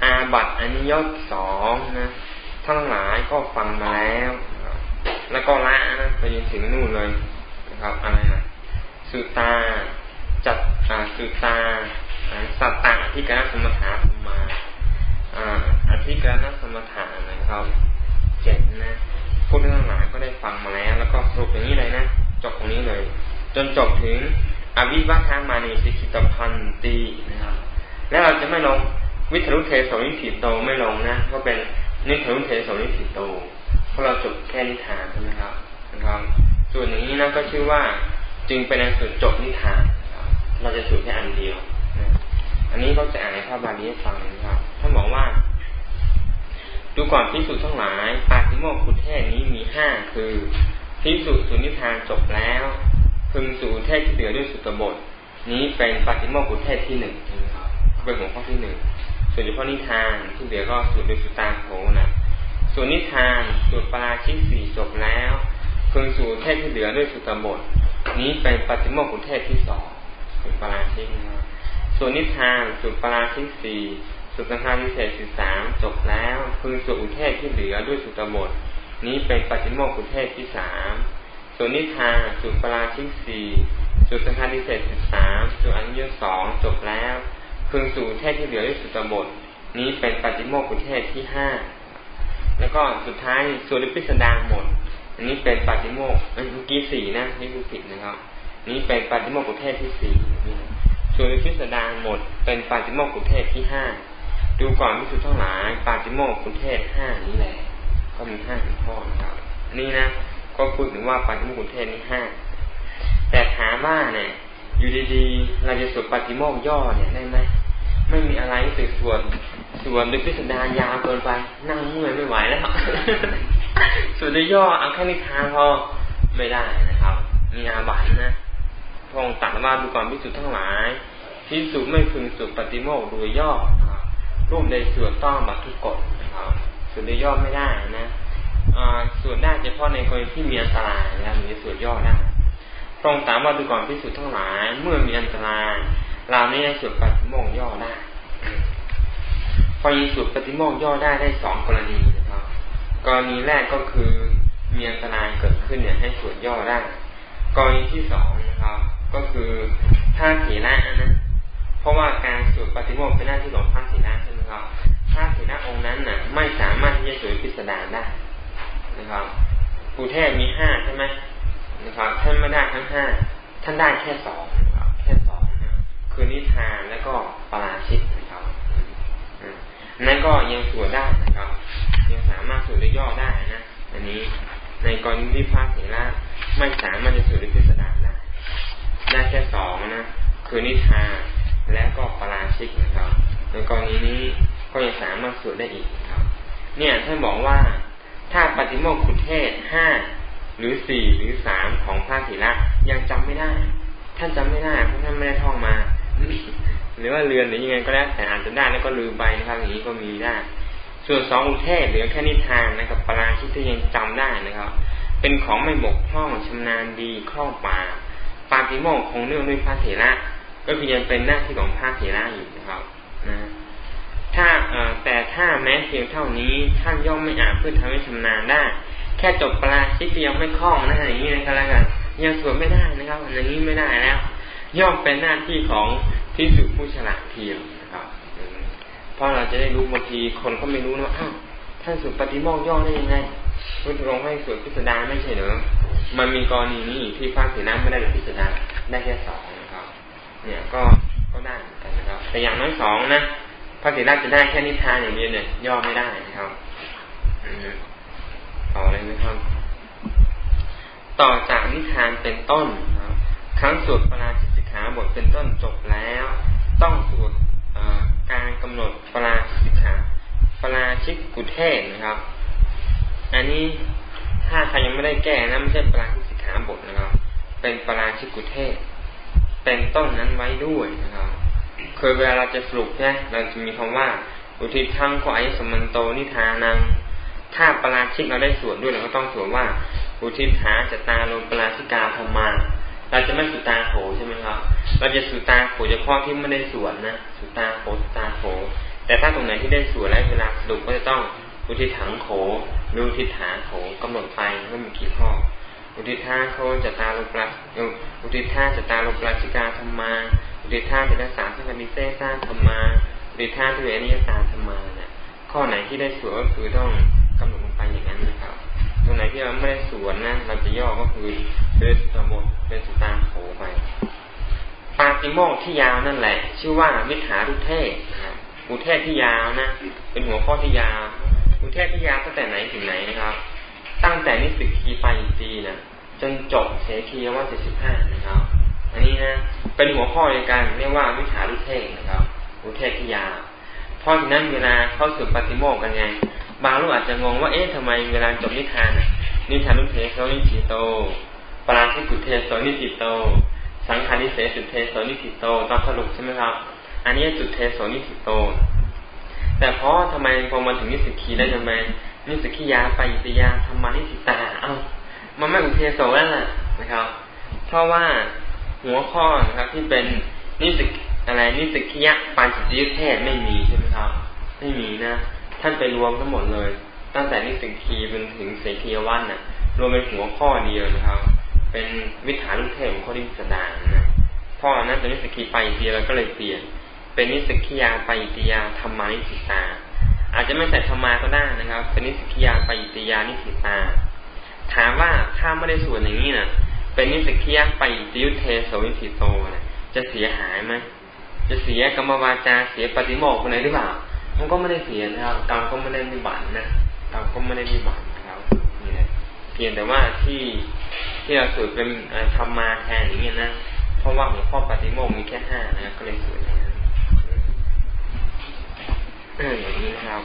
อาบัตอนิยตสองนะท่านทั้งหลายก็ฟังมาแล้ว แล้วก็ละนะไปจนถึงนู่นเลยนะครับอะไรนะสุตาจัดสุตาสัตตาที่การสมถะธรรมาอธิการสมถะนะครับเจ็ดนะ ผู้ทั้งหลายก็ได้ฟังมาแล้ว แล้วก็สรุปอย่างนี้เลยนะจบตรงนี้เลย จนจบถึงอวิวัฒมานีสิกิตพันตีนะครับแล้วเราจะไม่ลงวิทยุเทสวิถิโตไม่ลงนะก็เป็นนี่ถึงเทสนิสิโตเพราะเราจบแค่นิทานใช่ไหมครับนะครับ ส่วนอย่างนี้นะก็ชื่อว่าจึงเป็นอันสุดจบนิทานเราจะสูดแค่อันเดียว อันนี้ก็จะอ่านในพระบาลีให้ฟังนะครับท่านบอกว่า ดูก่อนพิสูจน์ทั้งหลายปาติโมกขุเทศนี้มีห้าคือพิสูจน์สุนิทานจบแล้ว พึงสู่เทศที่เหลือด้วยสุตบท นี้เป็นปาติโมกขุเทศที่หนึ่งนะครับเป็นหัวข้อที่หนึ่งส่วนเฉพาะนิทานที่เหลือก็สูตรด้วยสุตาโขนะส่วนนิทานสูตรปราชิกสี่จบแล้วพึงสู่เทศที่เหลือด้วยสุตบท นี้เป็นปฏิโมกขุเทศที่สองสูตรปราชิกนะส่วนนิทานสูตรปราชิกสี่ สุตธาริเศษสิบสามจบแล้วพึงสู่อุเทศที่เหลือด้วยสุตบท นี้เป็นปฏิโมกขุเทศที่สามส่วนนิทานสูตรปราชิกสี่สุตธาริเศษสิบสามส่วนอันยสองจบแล้วพึงสู่เทศที่เหลือด้วยสุตบท นี้เป็นปฏิโมกขุเทศที่ห้าแล้วก็สุดท้ายส่วนพิสดารหมด อันนี้เป็นปฏิโมกเมื่อกี้สี่นะนี่คือผิดนะครับ นี้เป็นปฏิโมกขุเทศที่สี่ส่วนพิสดารหมด เป็นปฏิโมกขุเทศที่ห้า ดูก่อนพิสุทั้งหลายปาฏิโมกขุเทศห้านี้แหละก็มีห้าข้อนะครับนี่นะก็พูดถึงว่าปาฏิโมกขุเทศนี้ห้าแต่ถามว่าเนี่ย อยู่ดีๆเราจะสวดปาฏิโมกย่อเนี่ยได้ไหมไม่มีอะไรติดส่วนส่วนดึกพิสดารยาวเกินไป นั่งเมื่อยไม่ไหวแล้วส่วนในย่อเอาแค่นิทานพอไม่ได้นะครับ มีอาบัตนะพงตัดว่าดูก่อนพิสุทั้งหลายพิสุไม่พึงสุดปฏิโมกโดยย่อ รูปในส่วนต้องบัตทุกกฎนะครับส่วนในย่อไม่ได้นะส่วนได้เฉพาะในกรณีที่มีอันตรายนะมีส่วนย่อได้พระองค์ถามว่าดูก่อนพิสุทั้งหลายเมื่อมีอันตรายเราไม่ได้สุดปฏิโมกย่อได้พอยิสุดปฏิโมกย่อได้ได้สองกรณีนะครับกรณีแรกก็คือมีอันตรายเกิดขึ้นเนี่ยให้ส่วดย่อได้กรณีที่สองนะครับ ก็คือถ้าเถระนะเพราะว่าการสวดปฏิโมกเป็นหน้าที่ของพระเถระใช่ ไหมครับพระเถระองค์นั้นน่ะ ไม่สามารถที่จะสวดพิสดารได้นะครับปูเทศมีห้าใช่ไหมนะครับท่านไม่ได้ทั้งห้าท่านได้แค่สองคือนิทานแล้วก็ปราชิตนะครับนั่นก็ยังสวดได้นะครับ ยังสามารถสวดได้ย่อได้นะอันนี้ในกรณีที่พระเถระไม่สามารถจะสวดได้พิสดารได้ได้แค่สองนะคือนิทานและก็ปราชิกนะครับ ในกรณีนี้ก็ยังสามารถสวดได้อีกครับ เนี่ยท่านบอกว่าถ้าปฏิโมกขุเทศห้าหรือสี่หรือสามของพระเถระยังจำไม่ได้ ท่านจำไม่ได้เพราะท่านไม่ได้ท่องมา หรือว่าเรือนหรือยังไงก็แล้วแต่อ่าจจะได้แล้วก็ลืมไปนะครับอย่างนี้ก็มีได้ ส่วนสองอุเทศเหลือแค่นิทานนะครับปราชิตที่ยังจำได้นะครับ เป็นของไม่บกพร่องชำนาญดีคล่องปาปาติโมกคงเนื่องด้วยพระเถระก็คือยังเป็นหน้าที่ของพระเถระอยู่นะครับ นะถ้าแต่ถ้าแม้เพียงเท่านี้ท่านย่อมไม่อาจเพื่อทำให้ชำนาญได้ แค่จบปราชิตยังไม่คล่องนะอย่างนี้นะครับแล้วกันยังสวดไม่ได้นะครับอย่างนี้ไม่ได้แล้ว ย่อมเป็นหน้าที่ของที่สุผู้ฉลาดเพียงนะครับเพราะเราจะได้รู้บางทีคนก็ไม่รู้นะอ้าวท่านสุดปฏิโมกย่อได้ยังไงพุทธองค์ให้สวดพิสดารไม่ใช่เหรอมันมีกรณีนี้ที่พระเถระไม่ได้พิสดารได้แค่สองนะครับ เนี่ยก็ ก็ได้เหมือนกันนะครับ แต่อย่างน้อยสองนะพระเถระจะได้แค่นิทานอย่างเดียวเนี่ยย่อไม่ได้นะครับต่อเลยนะครับ ต่อจากนิทานเป็นต้นครับครั้งสวดปราชิกิขาบทเป็นต้นจบแล้ว ต้องสวดการกำหนดปราชิกขาปราชิกกุเทศนะครับ อันนี้ถ้าใครยังไม่ได้แก้นะไม่ใช่ปราชิกขาบทนะครับ เป็นปราชิกกุเทศ เป็นต้นนั้นไว้ด้วยนะครับเคยเวลาเราจะสรุปนะเราจะมีคำว่า อุทิศทั้งขอไอสมันโตนิทานัง ถ้าปราชิกเราได้สวดด้วยเราก็ต้องสวดว่า อุทิศหาจตาลงปราชิกาธรรมา เราจะไม่สุตาโขใช่ไหมครับ เราจะสุตาโขเฉพาะที่ไม่ได้สวดนะสุตาโขสุตาโขแต่ถ้าตรงไหนที่ได้สวดแล้วเวลาสรุปก็จะต้องอุทิศถังโขหรืออุทิศฐาโขกำหนดไปว่มีกี่ข้อ อุทิศท่าโคจตาลุปลัอุทิศท่าจตาลุปลัชิกาธรรมา อุทิศท่าจะรักษาสังกัดิเซซ่าธรรมา อุทิศท่าด้วยอนิยตาธรรมาเนี่ยข้อไหนที่ได้สวดก็คือต้องกำหนดลงไปอย่างนั้นนะครับตรงไหนที่เราไม่ได้สวนนะเราจะย่อก็คือเป็นสมุดเป็นสุตางโขไปปาติโมกที่ยาวนั่นแหละ ชื่อว่าวิถารุเทศนะครับอุเทศที่ยาวนะ เป็นหัวข้อที่ยาวอุเทศพิยาวตั้งแต่ไหนถึงไหนนะครับ ตั้งแต่นิสิกีไปตีนะจนจบเสกีว่าเจ็ดสิบห้านะครับ อันนี้นะเป็นหัวข้อในการเรียกว่าวิชาลุเทศนะครับอุเทศยาเพราะฉะนั้นเวลาเข้าสู่ปฏิโมกกันไง บางลูกอาจจะงงว่าเอ๊ะทำไมเวลาจบนิทานนิทานุทเทโสนิฏฐิโต ปาราชิกุทเทโสนิฏฐิโต สังฆาทิเสสุทเทโสนิฏฐิโตตอนสรุปใช่ไหมครับ อันนี้อุทเทโสนิฏฐิโต แต่เพราะทำไมพอมาถึงนิสสัคคีย์ได้ทำไม นิสสัคคิยา ปาจิตติยาธัมมานิฏฐิตา เอ้ามันไม่อุทเทโสแล้วล่ะนะครับ เพราะว่าหัวข้อนะครับที่เป็นนิสสัคอะไรนิสสัคคิยปาจิตติยุทเทสไม่มีใช่ไหมครับ ไม่มีนะท่านไปรวมทั้งหมดเลย ตั้งแต่นิสิกีจนถึงเสกียวันน่ะ รวมเป็นหัวข้อเดียวนะครับ เป็นวิถาลุเทศของข้อที่สดางนะพ่อนั้นเป็นนิสกีไปเดียวแล้วก็เลยเปลี่ยน เป็นนิสกิยาไปติยาธรรมานิสิตา อาจจะไม่ใส่ธรรมาก็ได้นะครับเป็นนิสกิยาปติยานิสิตา ถามว่าถ้าไม่ได้ส่วนอย่างนี้นะเป็นนิสกิยาปติยุเทโสวิสิโตนะจะเสียหายไหมจะเสียกรรมวาจาเสียปฏิโมกข์ไหนหรือเปล่ามันก็ไม่ได้เสียนะครับกรรมก็ไม่ได้มีบัตรนะกรรมก็ไม่ได้มีบัตรนะครับนี่แหละเพียงแต่ว่าที่ที่เราสวดเป็นธรรมาแทนอย่างเงี้นะเพราะว่าหัวข้อปฏิโมกข์มีแค่ห้านะก็เลยสวดอย่างนั้นอย่างนี้ครับ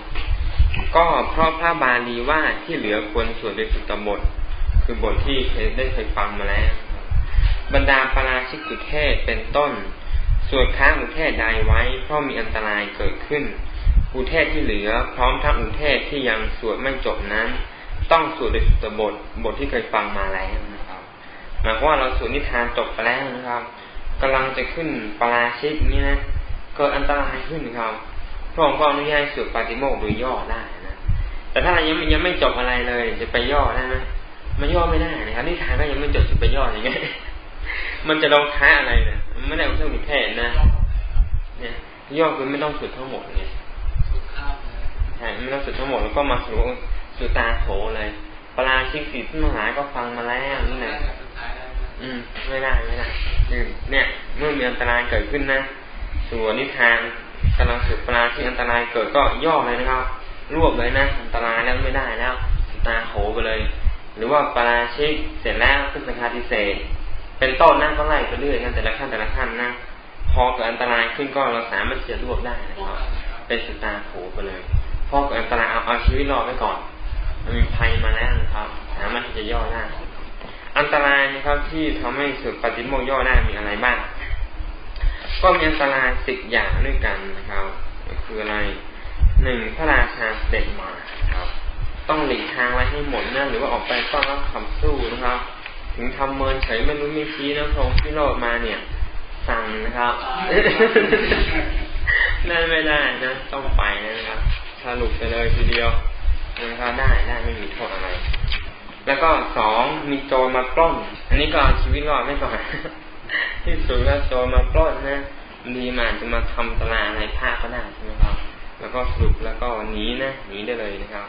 ก็เพราะพระบาลีว่าที่เหลือควรสวดโดยสุตตบท คือบทที่เคยได้เคยฟังมาแล้ว บรรดาปราชิกอุเทศเป็นต้นสวดค้างอุเทศใดไว้เพราะมีอันตรายเกิดขึ้น อุเทศที่เหลือ พร้อมทั้งอุเทศที่ยังสวดไม่จบนั้น ต้องสวดโดยสุตบทบทที่เคยฟังมาแล้วนะครับหมายความว่าเราสวดนิทานจบไปแล้วนะครับกำลังจะขึ้นปราชิกนี้นะเกิดอันตรายขึ้นครับ ระองค์ก็อนุญาตสวดปาฏิโมกข์โดยย่อได้นะแต่ถ้ายังยังไม่จบอะไรเลย จะไปย่อได้ไหมมันย่อไม่ได้นะครับนิทานก็ยังไม่จบจะไปย่ออย่างเงี้ยมันจะลองท้าอะไรนะมันไม่ได้เอาเรื่องแค่นะเนี่ยย่อคือไม่ต้องสวดทั้งหมดเนี่ยใช่ไม่ต้องสุดทั้งหมดแล้วก็มาสู่สุตาโถเลยปราชิกสีทั้งหลายก็ฟังมาแล้วนี่นะอืม ไม่ได้ไม่ได้เนี่ยเมื่อมีอันตรายเกิดขึ้นนะส่วนนิทาน กำลังสุดปราชิกอันตรายเกิดก็ย่อเลยนะครับ รวบเลยนะ อันตรายแล้วไม่ได้แล้วตาโถไปเลย หรือว่าปราชิกเสร็จแล้วขึ้นสังฆาทิเศษ เป็นต้นนั่งก็ไล่ไปเรื่อยกันแต่ละขั้นแต่ละขั้นนะพอเกิดอันตรายขึ้นก็เราสามารถจะรวบได้นะครับเป็นสตาโถไปเลยพราะอันตรายเอาเอาชีวิตรอดไว้ก่อนมันมีภัยมาแล้วนะครับ สามารถที่จะย่อได้อันตรายนะครับที่ทำให้สุดปฏิโมกย่อได้มีอะไรบ้าง ก็มีอันตรายสิบอย่างด้วยกันนะครับคืออะไรหนึ่งพระราชาเด็กมาครับ ต้องหลีกทางไว้ให้หมดนะหรือว่าออกไปต้อนรับคำสู้นะครับ ถึงทำเมินเฉยไม่รู้ไม่ชี้นะพระองค์ที่โลดมาเนี่ย สั่งนะครับนั่นไม่ได้นะต้องไปนะครับสรุปไปเลยทีเดียวนะครับได้ได้ไม่มีโทษอะไร แล้วก็สองมีโจรมาปล้น อันนี้ก็ชีวิตรอดไม่ก่อน ที่สุดแล้วโจรมาปล้นนะดีมาจะมาทำตลาดอะไรผ้าก็ได้ใช่ไหมครับ แล้วก็สรุปแล้วก็หนีนะหนีได้เลยนะครับ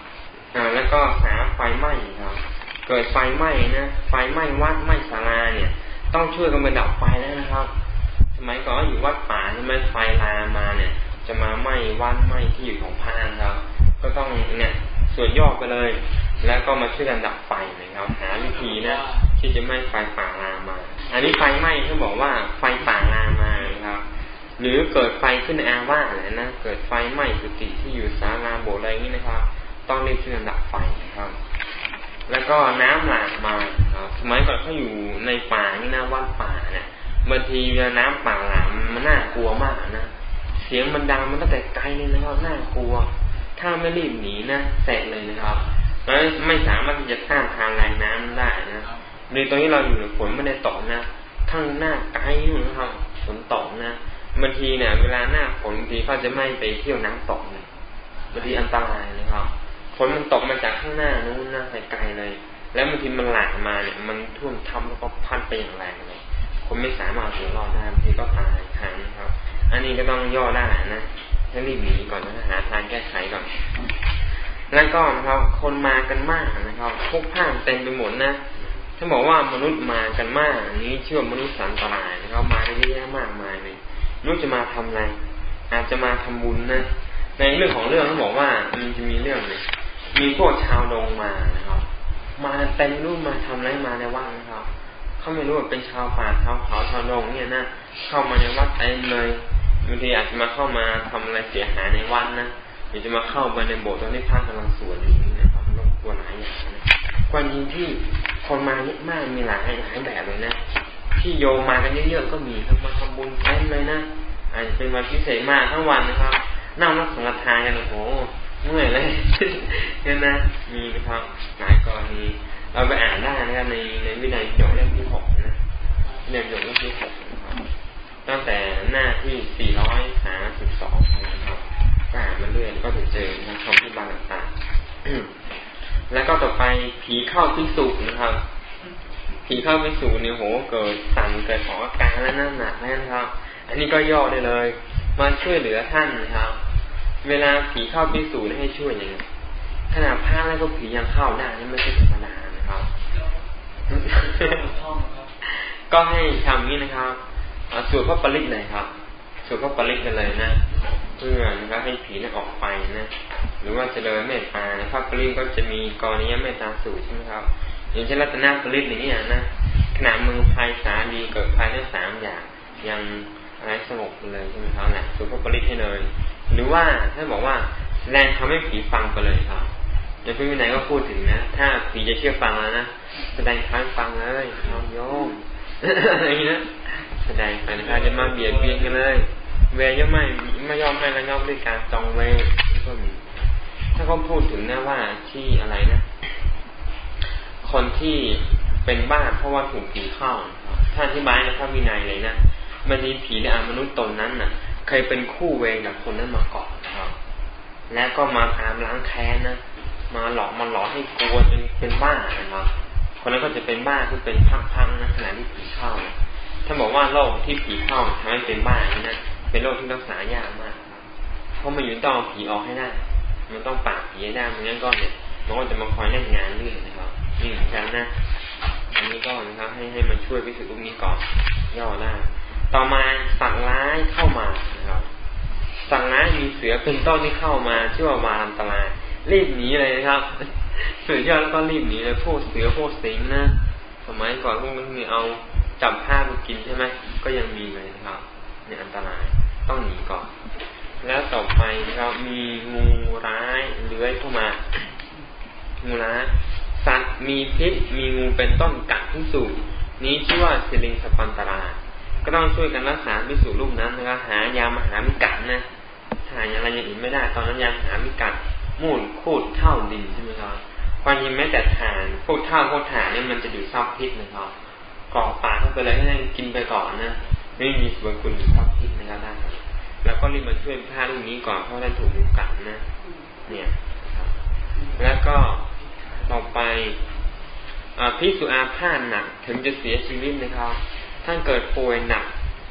อ่าแล้วก็สาไฟไหม้ครับ เกิดไฟไหม้นะไฟไหม้วัดไหม้ศาลาเนี่ย ต้องช่วยกันไปดับไฟแล้วนะครับ สมัยก่อนอยู่วัดป่าใช่ไหมไฟลามาเนี่ย จะมาไหม้วัดไหม้ที่อยู่ของพานครับ ก็ต้องเนี่ยส่วนย่อไปเลย แล้วก็มาช่วยกันดับไฟนะครับ หาวิธีนะที่จะไม่ไฟป่าลามา นนี้ไฟไหม้เขาบอกว่าไฟป่าลามานะครับ หรือเกิดไฟขึ้นในอาวาสเลยนะเกิดไฟไหม้สุติที่อยู่ศาลาโบสถ์อะไรอย่างนี้นะครับ ต้องรีบช่วยกันดับไฟนะครับ แล้วก็น้ำหลากมาครับสมัยก่อนเขาอยู่ในป่านี่นะวัดป่าเนี่ยบางทีเวลาน้ำป่าหลากมันน่ากลัวมากนะเสียงมันดังมันตั้งแต่ไกลเลยนะครับน่ากลัว ถ้าไม่รีบหนีนะเสร็จเลยนะครับแล้วไม่สามารถที่จะข้ามทางแรงน้ำได้นะ โดยตรงนี้เราอยู่ฝนไม่ได้ตกนะ ข้างหน้าไกลนะครับฝนตกนะบางทีเนี่ยเวลาหน้าฝนบางทีเขาจะไม่ไปเที่ยวน้ำตกเลยบางทีอันตรายนะครับฝนมันตกมาจากข้างหน้านู้นหนะไกลเลย แล้วบางทีมันหลากมาเนี่ย มันท่วมทำแล้วก็พัดไปอย่างแรงเลยคนไม่สามารถตัวรอดได้บางทีก็ตายครั้งครับ อันนี้ก็ต้องย่อได้นะให้รีบหนีก่อนนะหาทางแก้ไขก่อน แล้วก็นะครับคนมากันมากนะครับพวกผ้าเต็มไปหมดนะ ถ้าบอกว่ามนุษย์มากันมากนี้เชื่อมนุษย์สันตรายนะครับมาได้เยอะแยะมากมายเลยนุษย์จะมาทำอะไรอาจจะมาทำบุญนะในเรื่องของเรื่องเขาบอกว่ามันจะมีเรื่องเลยมีพวกชาวดงมานะครับ มาเต็มรูปมาทำอะไรมาในวัดนะครับเขาไม่รู้ว่าเป็นชาวป่าชาวเขาชาวดงเนี่ยนะเข้ามาในวัดเต็มเลยบางทีอาจจะมาเข้ามาทำอะไรเสียหายในวัดนะหรือจะมาเข้าไปในโบสถ์ตอนที่พระกำลังสวดอย่างนี้นะครับรบกวนหลายอย่างนะ ความจริงที่คนมาเยอะมากมีหลายหลายแบบเลยนะที่โยมมากันเยอะๆก็มีทั้งมาทำบุญเต็มเลยนะอาจจะเป็นวันพิเศษมากทั้งวันนะครับนั่งรับสังฆทานกันโอ้โหเมื่อยเลยเนี่ยนะมีนะครับหลายกรณีเราไปอ่านได้นะครับในในวินัยโยเล่มที่หกนะวินัยโยเล่มที่หกนะครับตั้งแต่หน้าที่สี่ร้อยสามสิบสองนะครับก็อ่านมาเรื่อยก็จะเจอนะคำที่บางต่าง แล้วก็ต่อไปผีเข้าพิสุนะครับ ผีเข้าพิสุเนี่ยโหเกิดสั่นเกิดของอาการและน้ำหนักนะครับ อันนี้ก็ย่อได้เลย มาช่วยเหลือท่านนะครับ เวลาผีเข้าพิสูจน์ให้ช่วยยังไงขนาดพระแล้วก็ผียังเข้าได้นี่ไม่ใช่ธรรมดานะครับ ก็ให้ทำนี้นะครับสวดพระปริตเลยครับสวดพระปริตกันเลยนะ เพื่อนะครับให้ผีนั้นออกไปนะ หรือว่าเจะเดินเมตตาพระปริตก็จะมีกรณีเมตตาสูตรใช่ไหมครับ อย่างเช่นรัตนาปริตอย่างนี้นะขณะมือภายสาดีเกิดภายในสามอย่างยังอะไรสงบเลยใช่ไหมครับแหละสวดพระปริตให้เลย หรือว่าท่านบอกว่าแสดงทำให้ผีฟังไปเลยครับอย่างพี่วินัยก็พูดถึงนะ ถ้าผีจะเชื่อฟังแล้วนะแสดงทางฟังเลยน้องโยมอะไรนะแสดงไปนะครับจะมาเบียดเบียนกันเลย เวรย่อมไม่ไม่ยอมไม่ระงับด้วยการจองเวรก็มี ถ้าเขาพูดถึงนะว่าที่อะไรนะ คนที่เป็นบ้าเพราะว่าถูกผีเข้าท่านอธิบายในพระวินัยเลยนะมันมีผีในอมนุษย์ตนนั้นน่ะ เคยเป็นคู่เวรกับคนนั้นมาก่อนนะครับแล้วก็มาตามล้างแค้นนะมาหลอกมาหลอกให้กลัวจนเป็นบ้านะครับคนนั้นก็จะเป็นบ้าคือเป็นพังๆนะขณะที่ผีเข้าถ้าบอกว่าโรคที่ผีเข้าทำให้เป็นบ้านี่นะเป็นโรคที่รักษายากมากเพราะมันอยู่ต้องผีออกให้ได้ มันต้องปราบผีให้ได้มันงั้นก็เนี่ยมันก็จะมาคอยเล่นงานเรื่อยนะครับนี่เหมือนกันนะอันนี้ก็นะครับให้ให้มันช่วยพิสูจน์ตรงนี้ก่อนย่อได้า ต่อมาสัตว์ร้ายเข้ามานะครับสัตว์ร้ายมีเสือเป็นต้นที่เข้ามาชื่อว่าวาอันตรายรีบหนีเลยนะครับสุดยอดแล้วก็รีบหนีเลยพวกเสือพวกสิงนะสมัยก่อนพวกมันมีเอาจับผ้าไปกินใช่ไหมก็ยังมีเลยนะครับเนี่ยอันตรายต้องหนีก่อน แล้วต่อไปนะครับมีงูร้ายเลื้อยเข้ามา งูร้ายสัตว์มีพิษมีงูเป็นต้นกัดภิกษุนี้ชื่อว่าสิริงสปันตรายก็ต้องช่วยกันรักษาภิกษุรูปนั้นนะครับหายามหาวิกัฏนะหาอะไรอย่างอื่นไม่ได้ตอนนั้นยามหาวิกัฏมูตรคูถเถ้าดินใช่ไหมครับความจริงแม้แต่ถ่านพวกเถ้าพวกถ่านนี่มันจะดูดซับพิษนะครับกรอกปากเข้าไปเลยให้กินไปก่อนนะไม่มีส่วนคุณซับพิษนะครับได้ แล้วก็รีบมาช่วยผ้าลูกนี้ก่อนเพราะท่านถูกมุกัดนะ เนี่ยครับแล้วก็ต่อไปพิสุอาพาธหนักถึงจะเสียชีวิตนะครับ ท่านเกิดป่วยหนัก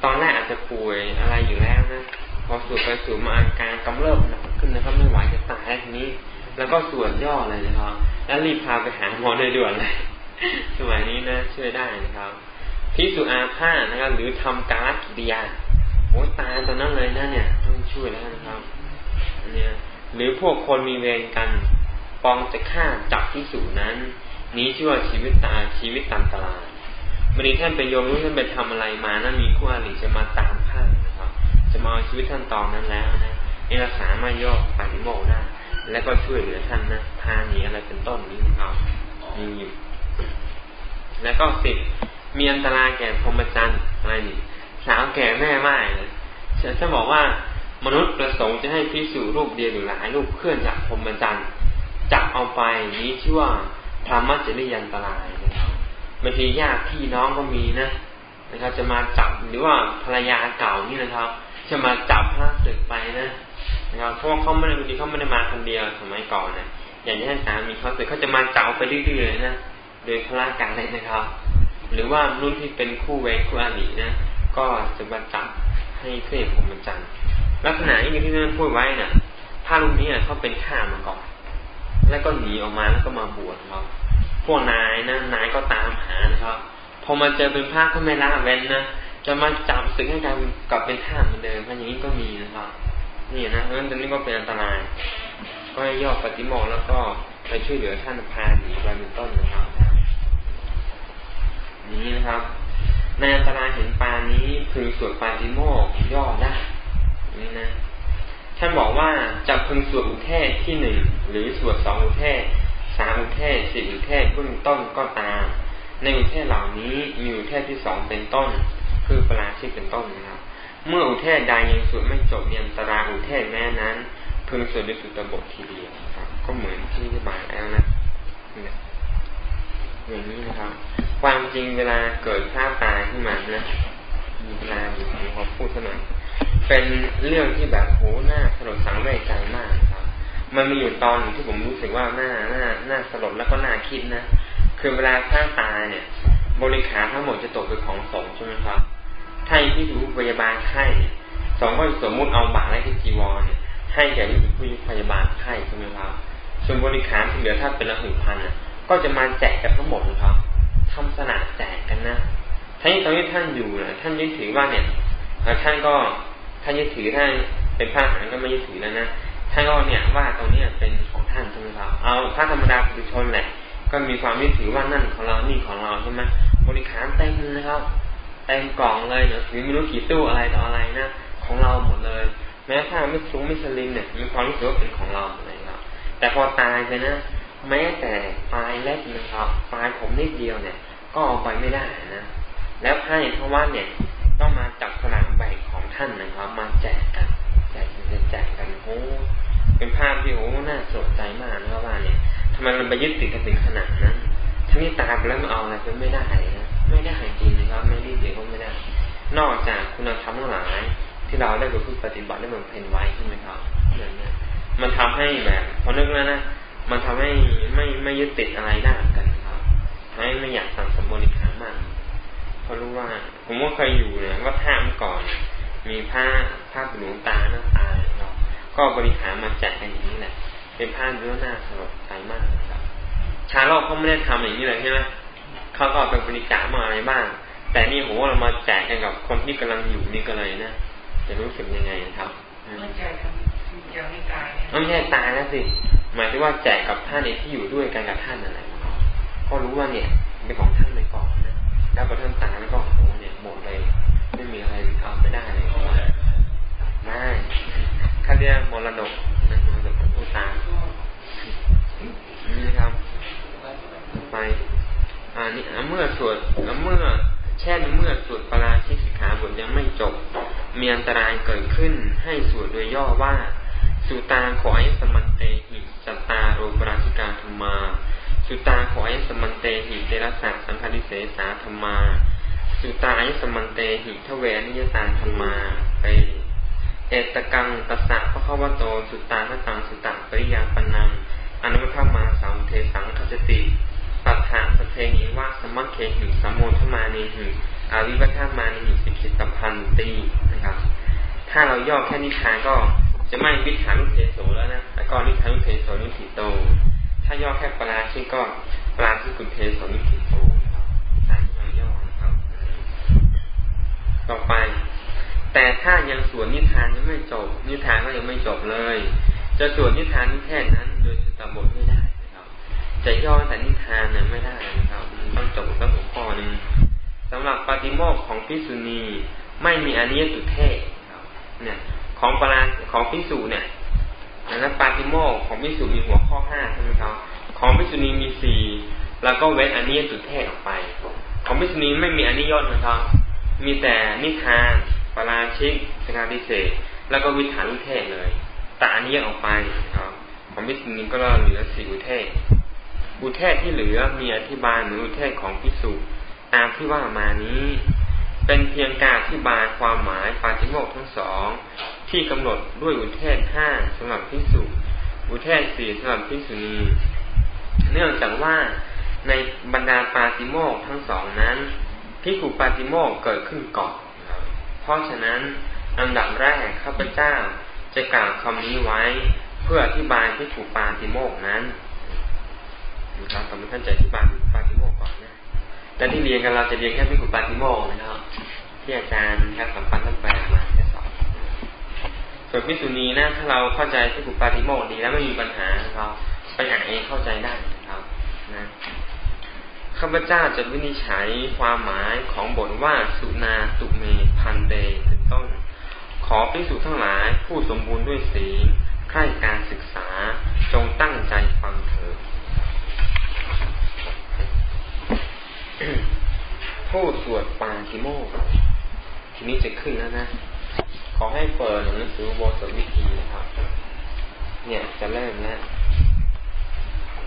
ตอนแรกอาจจะป่วยอะไรอยู่แล้วนะ พอสูดไปสูดมาอาการกำเริบหนักขึ้นนะครับไม่ไหวจะตายทีนี้ แล้วก็ส่วนย่อเลยนะครับ แล้วรีบพาไปหาหมอโดยด่วนเลย สมัยนี้นะช่วยได้นะครับพิสุอาพาธนะครับหรือทำการกิริยา โอ้ตายตอนนั้นเลยนะเนี่ยต้องช่วยแล้วนะครับอันนี้หรือพวกคนมีเวรกันปองจะฆ่าจับพิสูนั้น นี้ชื่อว่าชีวิตตาชีวิตตันตรายบางทีท่านเป็นโยมรู้ท่านไปทำอะไรมานะมีคู่อริจะมาตามฆ่าจะมาเอาชีวิตท่านตอนนั้นแล้วนะนี่เราสามารถย่อปฏิโมกได้และก็ช่วยเหลือท่านนะพาหนีอะไรเป็นต้นนี้นะครับมีอยู่แล้วก็สิบมีอันตรายแก่พรหมจรรย์อะไรนี่ สาวแก่แม่ไม้เลยฉันบอกว่ามนุษย์ประสงค์จะให้พิสูรรูปเดียวหรือหลายรูปเคลื่อนจากพรหมจรรย์จับเอาไปนี้ชื่อว่าธรรมะจริยันตรายนะครับบางทีญาติพี่น้องก็มีนะนะครับ จะมาจับหรือว่าภรรยาเก่านี่นะครับ จะมาจับพระศึกไปนะนะครับเพราะเขาไม่ได้บางทีเขาไม่ได้มาคนเดียวสมัยก่อนนะอย่างที่ท่านสามีเขาศึกเขาจะมาจับไปเรื่อยๆนะโดยพระการเลยนะครับ หรือว่ารุ่นที่เป็นคู่เวรคู่อาลีนะ ก็จะมาจับให้เครียดผมมันจันลักษณะนี้ที่ท่านพูดไว้น่ะพระรุ่นนี้เขาเป็นข้ามาก่อนแล้วก็หนีออกมาแล้วก็มาบวชครับพวกนายนะนายก็ตามหานะครับพอมาเจอเป็นพระก็ไม่ละเว้นนะจะมาจับสึกให้กลายกลับเป็นท่าเหมือนเดิมอย่างนี้ก็มีนะครับนี่นะเพราะฉะนั้นนี้ก็เป็นอันตราย ก็ให้ย่อปฏิโมกแล้วก็ไปช่วยเหลือท่านพาหนีไปเป็นต้นนะครับนี้นะครับ ในอันตรายเห็นปานี้พึงสวดปาติโมกย่อได้นี่นะท่านบอกว่าจะพึงสวดอุเทศที่หนึ่งหรือสวดสองอุเทศสามอุเทศสี่อุเทศเบื้องต้นก็ตาม ในอุเทศเหล่านี้มีอุเทศที่สองเป็นต้น คือปราชิกเป็นต้นนะครับเมื่ออุเทศใดยังสวดไม่จบเนียนตราอุเทศแม้นั้นพึงสวดด้วยสุตบททีเดียวครับ ก็เหมือนที่อธิบายแล้วนะ อย่างนี้นะครับ ความจริงเวลาเกิดพลาตายขึ้นมานะมีเวลาอยู่ผมขอพูดสักหน่อยเป็นเรื่องที่แบบโหหน้าสลดสังเวชใจมากครับ มันมีอยู่ตอนที่ผมรู้สึกว่าหน้าหน้าหน้าสลดแล้วก็น่าคิดนะคือเวลาฆ่าตายเนี่ย บริขารทั้งหมดจะตกเป็นของสงใช่ไหมครับถ้าที่ดูพยาบาลไข้สองก็สมมุติเอาบาตรและที่จีวรเนี่ยให้แก่ผู้พยาบาลไข้ใช่ไหมครับส่วนบริขารที่เหลือถ้าเป็นละหึพันอะ ก็จะมาแจกกันทั้งหมดนะครับทำสนาแจกกันนะท่านตอนนี้ท่านอยู่นะท่านยึดถือว่าเนี่ยท่านก็ถ้านยึดถือท่านเป็นพระอรหันต์ก็ไม่ยึดถือแล้วนะท่านก็เนี่ยว่าตรงนี้เป็นของท่านใช่ไหมครับเอาพระธรรมดาปุถุชนแหละ ก็มีความยึดถือว่านั่นของเรานี่ของเราใช่ไหมบริขารเต็มนะครับเต็มกล่องเลยเนาะหรือไม่รู้กี่ตู้อะไรต่ออะไรนะของเราหมดเลย แม้ถ้าไม่ซุ้งไม่สลิมเนี่ยมีความรู้สึกว่าเป็นของเราอะไรครับแต่พอตายไปนะ แม้แต่ปลายเล็บนะครับปลายผมนิดเดียวเนี่ย ก็เอาไปไม่ได้นะ แล้วให้เพราะว่าเนี่ยต้องมาจับสลากแบ่งของท่านนะครับ มาแจกกันแจกจะแจกกันโอ้เป็นภาพที่โอ้น่าสนใจมากนะครับว่าเนี่ยทำไมมันไปยึดติดกันถึงขนาดนั้นทั้งนี้ตายไปแล้วมันเอาอะไรเป็นไม่ได้นะไม่ได้จริงนะครับ ไม่ได้เดียวก็ไม่ได้ นอกจากคุณธรรมทั้งหลาย ที่เราได้ไปพูดปฏิบัติได้บำเพ็ญไว้ใช่ไหมครับอย่างนี้มันทำให้แบบพอนึกแล้วนะ มันทำให้ไม่ไม่ยึดติดอะไรได้กันครับให้ไม่อยากสั่งสมบริขารมากเพราะรู้ว่า ผมว่าเคยอยู่เนี่ยว่าท่าเมื่อก่อน มีผ้าผ้าหลวงตาหน้าตาเราก็บริหารมาแจกกันอย่างนี้แหละเป็นผ้าเนื้อหน้าสลดใจมากครับ ชาโลกเขาไม่ได้ทำอย่างนี้เลยใช่ไหมเขาก็เป็นบริจาคมาอะไรบ้าง แต่นี่ผมว่าเรามาแจกกันกับคนที่กำลังอยู่นี่ก็เลยนะจะรู้สึกยังไงครับไม่แจกยังไม่ตายไม่ใช่ตายแล้วสิ หมายถึงว่าแจกกับท่านในที่อยู่ด้วยกันกับท่านอะไรก็รู้ว่าเนี่ยเป็นของท่านไปก่อนถ้าพอท่านตายแล้วก็โอ้เนี่ยหมดเลยไม่มีอะไรเอาไปได้เลยไม่เขาเรียกมรดกนะมรดกของผู้ตายนี่ครับไปอันนี้เมื่อสวดเมื่อแช่เมื่อสวดปราชิกสิกขาบทยังไม่จบ มีอันตรายเกิดขึ้นให้สวดโดยย่อว่า สุตาขอให้สมันเตหิจัตตาโรปราชิกาธรรมา สุตาขอให้สมันเตหิเตระสะสังคดิเสสาธรรมา สุตาอยสมันเตหิทเวนิยตาธรรมาไปเอตกังตสะพระขวโตสุตาหตังสุตาปริยาปนังอนุภามาสังเทสังคจติปัฏฐานสเทหิว่าสมัคเคหิสัมโมทมานีหิอาวิวัฒมานีหิสิกิตพันตีนะครับ ถ้าเราย่อแค่นิทานก็ จะไม่วิถานุเทโสแล้วนะแล้วก็นิทานุเทโสนิถิโต ถ้าย่อแค่ปราชิกก็ปราชิกุเทสนิทิโตสายมาย่อนะครับ ต่อไป แต่ถ้ายังสวดนิทานยังไม่จบ นิทานก็ยังไม่จบเลย จะสวดนิทานแค่นั้น โดยสุตบทไม่ได้นะครับ จะย่อแต่นิทานเนี่ยไม่ได้นะครับต้องจบสักหัวข้อหนึ่งสำหรับปฏิโมกของพิสุณีไม่มีอนิยตุเทศเนี่ย ของปราของพิสูจเนี่ยนะปาติโมกของพิสุมีหัวข้อห้าใช่ไหมครับของพิสุนีมีสี่แล้วก็เว้นอันนี้สุเทศออกไป ของพิสุนีไม่มีอันนี้ยอดนะครับมีแต่นิทานปราชิกสกาดิเศษแล้วก็วิถานุเทศเลยแต่อันนี้ออกไปครับของพิสุนีก็เหลือสี่อุเทศอุเทศที่เหลือมีอธิบายเหมือนอุเทศของพิสุตามที่ว่ามานี้ เป็นเพียงการอธิบายความหมายปาฏิโมกทั้งสอง ที่กำหนดด้วยอุเทศห้าสำหรับพิสุอุเทศสี่สำหรับพิสุณีเนื่องจากว่าในบรรดาปาติโมกทั้งสองนั้นพิขุปาติโมกเกิดขึ้นก่อนเพราะฉะนั้นอันดับแรกข้าพเจ้าจะกล่าวคำนี้ไว้ เพื่ออธิบายพิขุปาติโมกนั้นนะครับสมมติท่านจะอธิบายพิขุปาติโมกก่อนนะและที่เรียนกันเราจะเรียนแค่พิกุปาติโมกนะครับที่อาจารย์ครับสัมปันท่านแป ส่วนพิสุนีนะถ้าเราเข้าใจพิกุปาติโมกดีแล้วไม่มีปัญหาครับไปอ่านเองเข้าใจได้นะครับนะข้าพเจ้าจะวินิจฉัยความหมายของบทว่าสุนาตุเมพันเดเป็นต้น ขอพิสูจทั้งหลายผู้สมบูรณ์ด้วยศีลใคร่การศึกษาจงตั้งใจฟังเถิดผู้สวดปาติโมกทีนี้จะขึ้นแล้วนะ ขอให้เปิดหนังสือโบสถวิธีนะครับ เนี่ยจะเริ่มแล้ว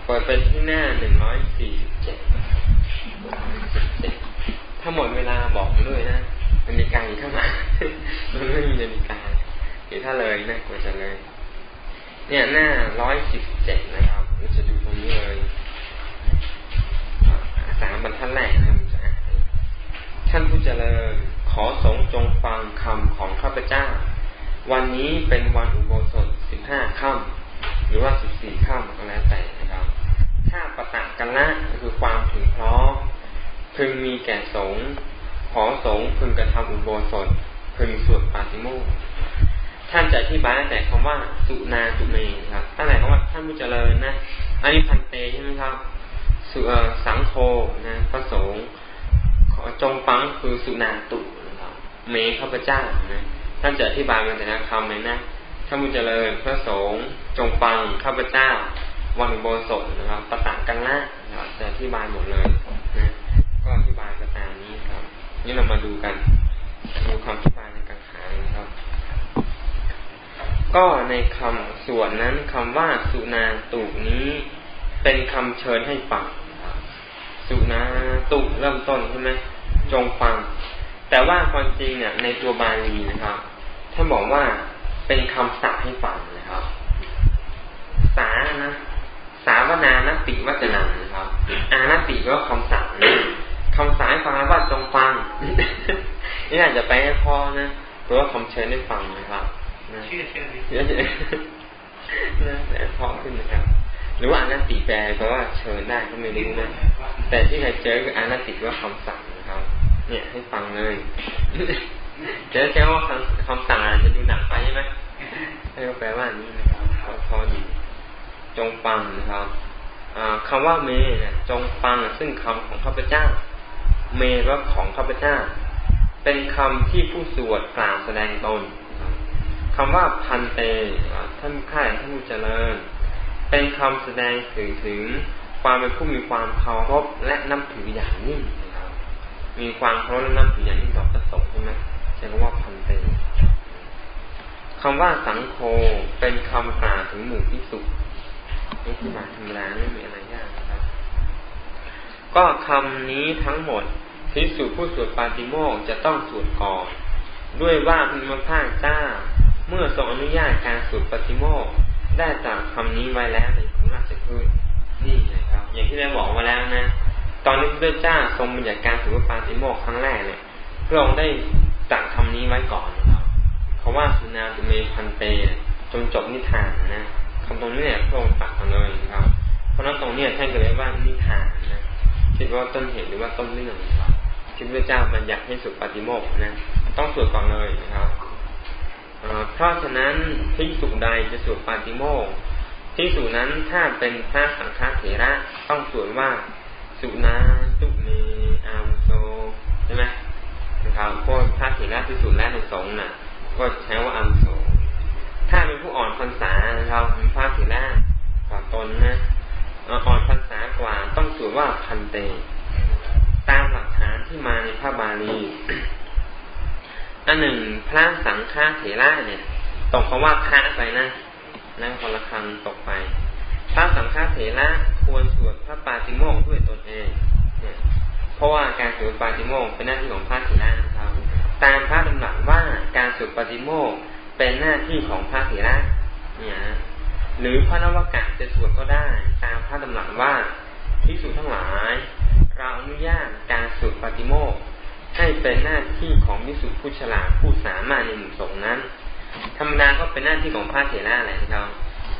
เปิดเป็นที่หน้าหนึ่งร้อยสี่เจ็ดถ้าหมดเวลาบอกด้วยนะนาฬิกาอยู่ข้างหลังมันไม่มีนาฬิกาหรือถ้าเลยนะกว่าจะเลย เนี่ยหน้าร้อยสิบเจ็ดนะครับเราจะดูตรงนี้เลยสามบรรทัดแรกนะครับจะอ่านท่านผู้เจริญ ขอสงจงฟังคำของข้าพเจ้า วันนี้เป็นวันอุโบสถสิบห้าค่ำหรือว่าสิบสี่ค่ำก็แล้วแต่นะครับถ้าประตะกันละคือความถึงพร้อมพึงมีแก่สงขอสงพึงกระทำอุโบสถพึงสวดปาติโมกท่านจะอธิบายแต่คำว่าสุนาสุเมครับตั้งแต่คำว่าท่านผู้เจริญนะอันนี้พันเตใช่ไหมครับสุสังโฆนะพระสงฆ์จงฟังคือสุนาตุ เมข้าพเจ้านะท่านจะอธิบายมาแต่ละคำเลยนะท่านผู้เจริญพระสงฆ์จงฟังข้าพเจ้า วันโบสถนะครับประสานกันละนะครับจะอธิบายหมดเลยนะก็อธิบายไปตามนี้ครับ นี่เรามาดูกันดูคำอธิบายในกังขานะครับ ก็ในคำส่วนนั้นคำว่าสุนาตุนี้เป็นคำเชิญให้ฟังสุนาตุเริ่มต้นใช่ไหมจงฟัง แต่ว่าความจริงเนี่ยในตัวบาลีนะครับท่านบอกว่าเป็นคำสั่งให้ฟังนะครับ สานะ สาวนานติวัจนานะครับ อานติก็คำสั่งนะคำสั่งให้ฟังว่าจงฟังนี่อาจจะไปให้พ่อนะหรือว่าคำเชิญให้ฟังนะครับเชื่อเชื่อเชื่อนะแต่พ่อขึ้นนะครับ หรือว่าอานติแปลเพราะว่าเชิญได้ก็ไม่รู้นะแต่ที่ใครเจอคืออานติว่าคำสั่ง เนี่ยให้ฟังเลยเจอแค่ว่าคำคำสั่งจะดูหนักไปใช่ไหมให้ก็แปลว่านี้นะครับพอดีจงฟังนะครับคำว่าเมเนี่ยจงฟังซึ่งคำของข้าพเจ้า เมว่าของข้าพเจ้า เป็นคำที่ผู้สวดกล่าวแสดงตนคำว่าพันเตท่านข้าท่านผู้เจริญ เป็นคำแสดงถึงถึงความเป็นผู้มีความเคารพและนับถืออย่างยิ่ง มีความเคารพและนับถืออย่างยิ่งต่อพระสงฆ์ใช่ไหมใช้คำว่าพันเตคำว่าสังโฆเป็นคำกล่าวถึงหมู่พิสุนี่คือมาธรรมดาไม่มีอะไรยากครับ ก็คำนี้ทั้งหมดพิสุผู้สวดปาติโมกจะต้องสวดก่อนด้วยว่าพระพาเจ้า เมื่อทรงอนุญาตการสวดปฏิโมกได้จากคำนี้ไว้แล้วในขุนราชพืชนี่นะครับ อย่างที่ได้บอกมาแล้วนะ ตอนนี้พระเจ้าทรงบัญญัติการสวดปาติโมกครั้งแรกเนี่ยพระองค์ได้ตัดคำนี้ไว้ก่อนนะครับเพราะว่าสุนาตุเมพันเตจนจบนิทานนะคำตรงนี้เนี่ยพระองค์ตัดมาเลยนะครับ เพราะนั้นตรงนี้ท่านก็เลยว่านิทานนะคิดว่าต้นเหตุหรือว่าต้นเรื่องนะครับที่พระเจ้าบัญญัติให้สุดปฏิโมกนะต้องสวดก่อนเลยนะครับเพราะฉะนั้นพิสุใดจะสวดปาติโมกพิสุนั้นถ้าเป็นพระสังฆเถระต้องสวดว่า สุนาตุเมอามโซใช่ไหมนะครับพวกพระเถระพิสุและในสงฆ์น่ะ ก็ใช้ว่าอัมโซ ถ้าเป็นผู้อ่อนพรรษานะครับเป็นพระเถระกว่าตนนะอ่อนพรรษากว่าต้องสวดว่าพันเต ตามหลักฐานที่มาในพระบาลีอันหนึ่งพระสังฆาเถระเนี่ย ตกคำว่าพระไปนะนั่งคนละคำตกไป พระสังฆเถระควรสวดพระปาติโมกด้วยตนเองเนี่ยเพราะว่าการสวดปาติโมกเป็นหน้าที่ของพระเถระนะครับ ตามพระดำรัสว่าการสวดปาติโมกเป็นหน้าที่ของพระเถระเนี่ยหรือพระนวกะจะสวดก็ได้ ตามพระดำรัสว่าที่สุทั้งหลาย เราอนุญาตการสวดปาติโมกให้เป็นหน้าที่ของมิสุผู้ฉลาดผู้สามารถในหมู่สงฆ์นั้น ธรรมดาก็เป็นหน้าที่ของพระเถระแหละครับ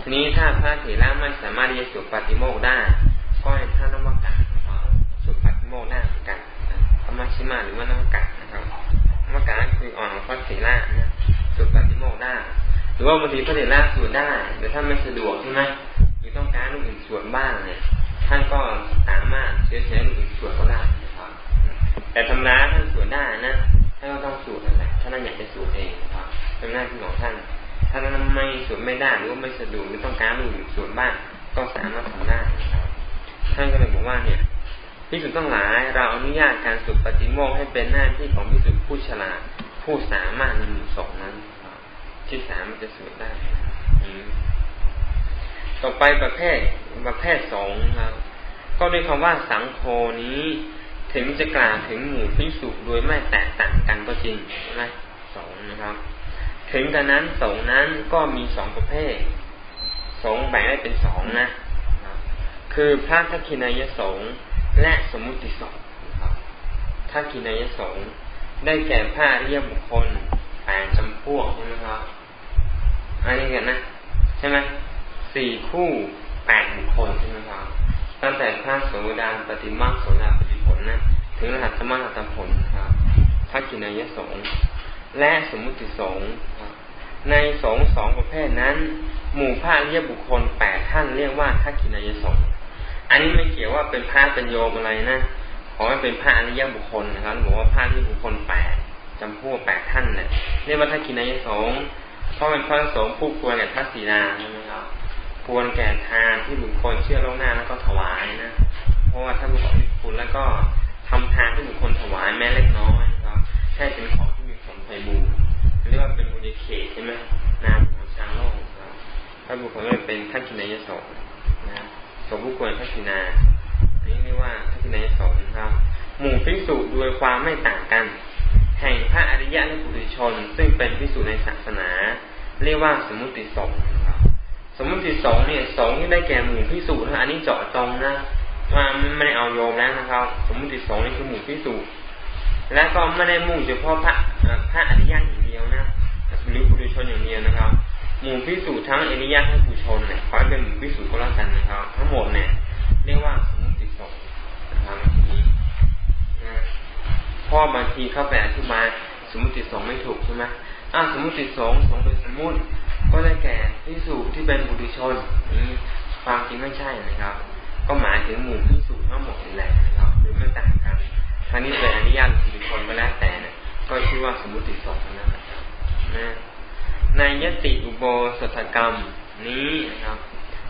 ทีนี้ถ้าพระเถระไม่สามารถที่จะสวดปฏิโมกได้ ก็ให้ท่านนวักะสวดปฏิโมกได้เหมือนกันธรรมชิมาหรือว่านวักะนะครับนวักะคืออ่อนของพระเถระนะสวดปฏิโมกได้ หรือว่าบางทีพระเถระสวดได้แต่ถ้าไม่สะดวกใช่ไหมหรือต้องการลูกอื่นสวดบ้างเนี่ย ท่านก็สามารถเชื้อเชื้อลูกอื่นสวดก็ได้นะครับ แต่ธรรมดาท่านสวดได้นะท่านก็ต้องสวดนั่นแหละถ้าท่านอยากจะสวดเองนะครับเป็นหน้าที่ของท่าน ถ้าท่านไม่สวดไม่ได้หรือว่าไม่สะดวกหรือต้องการลูกอื่สวดบ้างก็สามารถทำได้ท่านก็เลยบอกว่าเนี่ยพิสุต้องหลายเราอนุญาตการสุดปฏิโมกให้เป็นหน้าที่ของพิสุผู้ฉลาดผู้สามารถในหมู่สงนั้นที่สามารถจะสวดได้ต่อไปประเภทประเภทสองครับก็ด้วยคำว่าสังโฆนี้ ถึงจะกล่าวถึงหมู่พิสุโดยไม่แตกต่างกันก็จริงใช่ไหมสองนะครับ ถึงกันนั้นสงนั้นก็มีสองประเภท สงแบ่งได้เป็นสองนะ คือพระทักขินายสงและสมุติสงทักขินายสงได้แก่พระเรียบุคคลแปดจำพวกใช่ไหมครับอันนี้กันนะ ใช่ไหมสี่คู่แปดบุคคลใช่ไหมครับตั้งแต่พระโสดาปฏิมาโสดาปฏิผลนะถึงรหัสมาหัตผลครับทักขินายสงและสมุติสง ในสงสองประเภทนั้น หมู่พระเรียบุคคลแปดท่านเรียกว่าทักขินายสงอันนี้ไม่เกี่ยวว่าเป็นพระเป็นโยมอะไรนะขอให้เป็นพระอริยบุคคลนะครับบอกว่าพระที่บุคคลแปดจำพวกแปดท่านเนี่ยเรียกว่าทักขินายสงเพราะเป็นพระสงฆ์ผู้ควรแก่ทัศสีนาใช่ไหมครับควรแก่ทานที่บุคคลเชื่อล่วงหน้าแล้วก็ถวายนะ เพราะว่าถ้าบุคคลมีคุณแล้วก็ทำทานที่บุคคลถวายแม้เล็กน้อยนะครับแค่เป็นของที่มีผลไพบูร เรียกว่าเป็นบุญเขตใช่ไหมนามของชาวโลกครับถ้าบุคคลก็เป็นทักขินายสงนะสมผู้ควรทักษินาอันนี้เรียกว่าทักษินายสงครับ หมู่พิสูจน์โดยความไม่ต่างกัน แห่งพระอริยะและปุถุชน ซึ่งเป็นพิสูจน์ในศาสนา เรียกว่าสมุติสงครับสมุติสงเนี่ยสงที่ได้แก่หมู่พิสูจน์นะอันนี้เจาะจงนะว่าไม่ได้เอาโยมแล้วนะครับ สมุติสงนี่คือหมู่พิสูจน์ และก็ไม่ได้มุ่งเฉพาะพระพระอริยะอย่างเดียวนะหรือปุถุชนอย่างเดียวนะครับ หมู่พิสูจน์ทั้งอริยะทั้งผู้ชนเนี่ยขอให้เป็นหมู่พิสูจน์ก็แล้วกันนะครับ ทั้งหมดเนี่ยเรียกว่าสมุติสงนะครับทีนะพ่อบางทีเข้าไปอธิบายสมุติสงไม่ถูกใช่ไหมอ่าสมุติสงสงโดยสมมุติก็ได้แก่พิสูจน์ที่เป็นบุตรชนนี้ความจริงไม่ใช่นะครับ ก็หมายถึงหมู่พิสูจน์ทั้งหมดนี่แหละนะครับหรือไม่ต่างกัน ทั้งนี้เป็นอริยะบุตรชนก็แล้วแต่เนี่ยก็ชื่อว่าสมุติสงนะครับนะในยติอุโบสถกรรมนี้นะครับ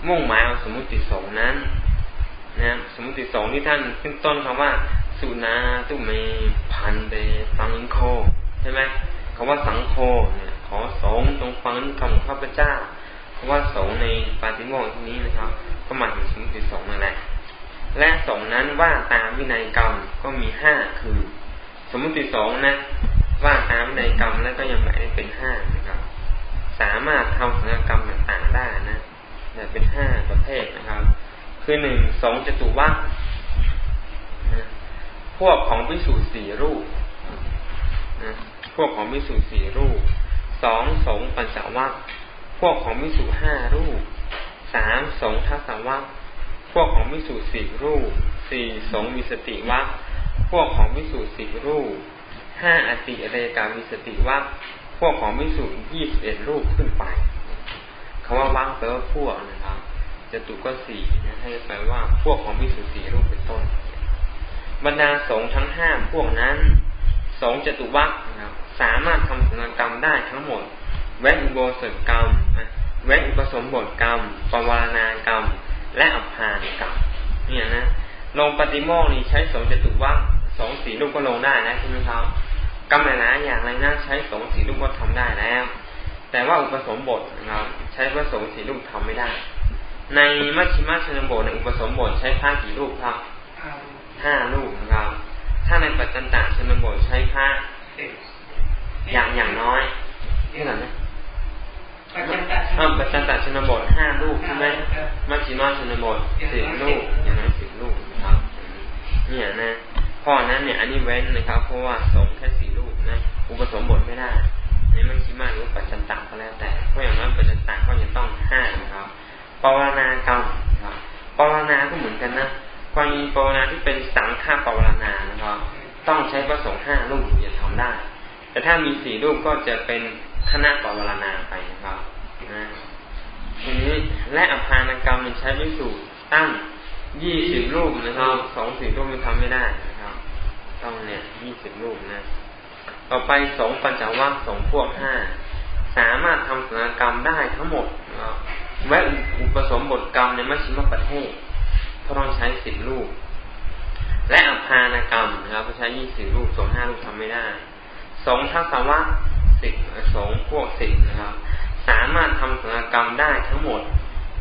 มุ่งหมายเอาสมุติสงนั้นนะสมุติสงที่ท่านขึ้นต้นคำว่า สุนาตุเมพันเดสังโคใช่ไหมคำว่าสังโคเนี่ยขอสงตรงฟังคำของข้าพเจ้าคำว่าสงในปาติโมกที่นี้นะครับ ก็หมายถึงสมุติสงนั่นแหละ และสงนั้นว่าตามวินัยกรรมก็มีห้าคือ สมุติสงนะ ว่าตามวินัยกรรมแล้วก็ยังแบ่งเป็นห้านะครับ สามารถทำศัลยกรรมต่างๆได้นะเนี่ยเป็นห้าประเภทนะครับ คือหนึ่งสองจตุวัคพวกของพิสูจน์สี่รูปนะพวกของพิสูจน์สี่รูปสองสงปัญจวัคพวกของพิสูจน์ห้ารูปสามสงทัศวัค พวกของพิสูสีรูปสี่สงมีสติวัคพวกของพิสูสีรูปห้าอติเรกามีสติวัคพวกของมิสุยี่สิบเอ็ดรูปขึ้นไปคำว่าว่างแปลว่าพวกนะครับจะตุก็สี่นะให้แปลว่าพวกของมิสุสีรูปเป็นต้น บรรดาสงทั้งห้าพวกนั้นสงจตุวัคนะครับสามารถทำสังกรรมได้ทั้งหมดแวะอุโบสถกรรมแวะอุปสมบทกรรมปวารณากรรม และอภานกรรมเนี่ยนะลงปฏิโมกนี้ใช้สงจตุวัคสองสี่รูปก็ลงได้นะใช่ไหมครับกรรมหลายอย่างไรนะใช้สงสีลูกก็ทำได้แล้ว แต่ว่าอุปสมบทนะครับใช้พระสงฆ์สีลูกทำไม่ได้ ในมัชชิมาชนบทในอุปสมบทใช้พระกี่รูปครับห้ารูปนะครับถ้าในปัจจันตชนบทใช้พระอย่างอย่างน้อยนี่หรอนะ ปัจจันตชนบทห้ารูปใช่ไหมมัชชิมาชนบทสิบรูปอย่างน้อยสิบรูปนะครับ เนี่ยนะข้อนั้นเนี่ยอันนี้เว้นนะครับ เพราะว่าสงแค่สี่รูปนะ อุปสมบทไม่ได้ในมัชชิมาหรือปัจจันตาก็แล้วแต่เพราะอย่างนั้นปัจจันตาก็ยังต้องห้านะครับปวารณากรรมครับปวารณาก็เหมือนกันนะกรณีปวารณาที่เป็นสังฆาปวารณานะครับ ต้องใช้พระสงฆ์ห้ารูปถึงจะทำได้ แต่ถ้ามีสี่รูปก็จะเป็น คณะปวารณาไปนะครับนะทีนี้และอภานกรรมมันใช้วิสูตรตั้งยี่สิบรูปนะครับสองสี่รูปมันทำไม่ได้นะครับต้องเนี่ยยี่สิบรูปนะ ต่อไปสองปัญจวัคสองพวกห้าสามารถทำสังกรรมได้ทั้งหมดนะครับแวะอุปสมบทกรรมในมัชชิมประเทศเขาต้องใช้สิบรูป และอภานกรรมนะครับเขาใช้ยี่สิบรูปสองห้ารูปทำไม่ได้สองทัศวะ สิบสงพวกสิบนะครับ สามารถทำสังกรรมได้ทั้งหมด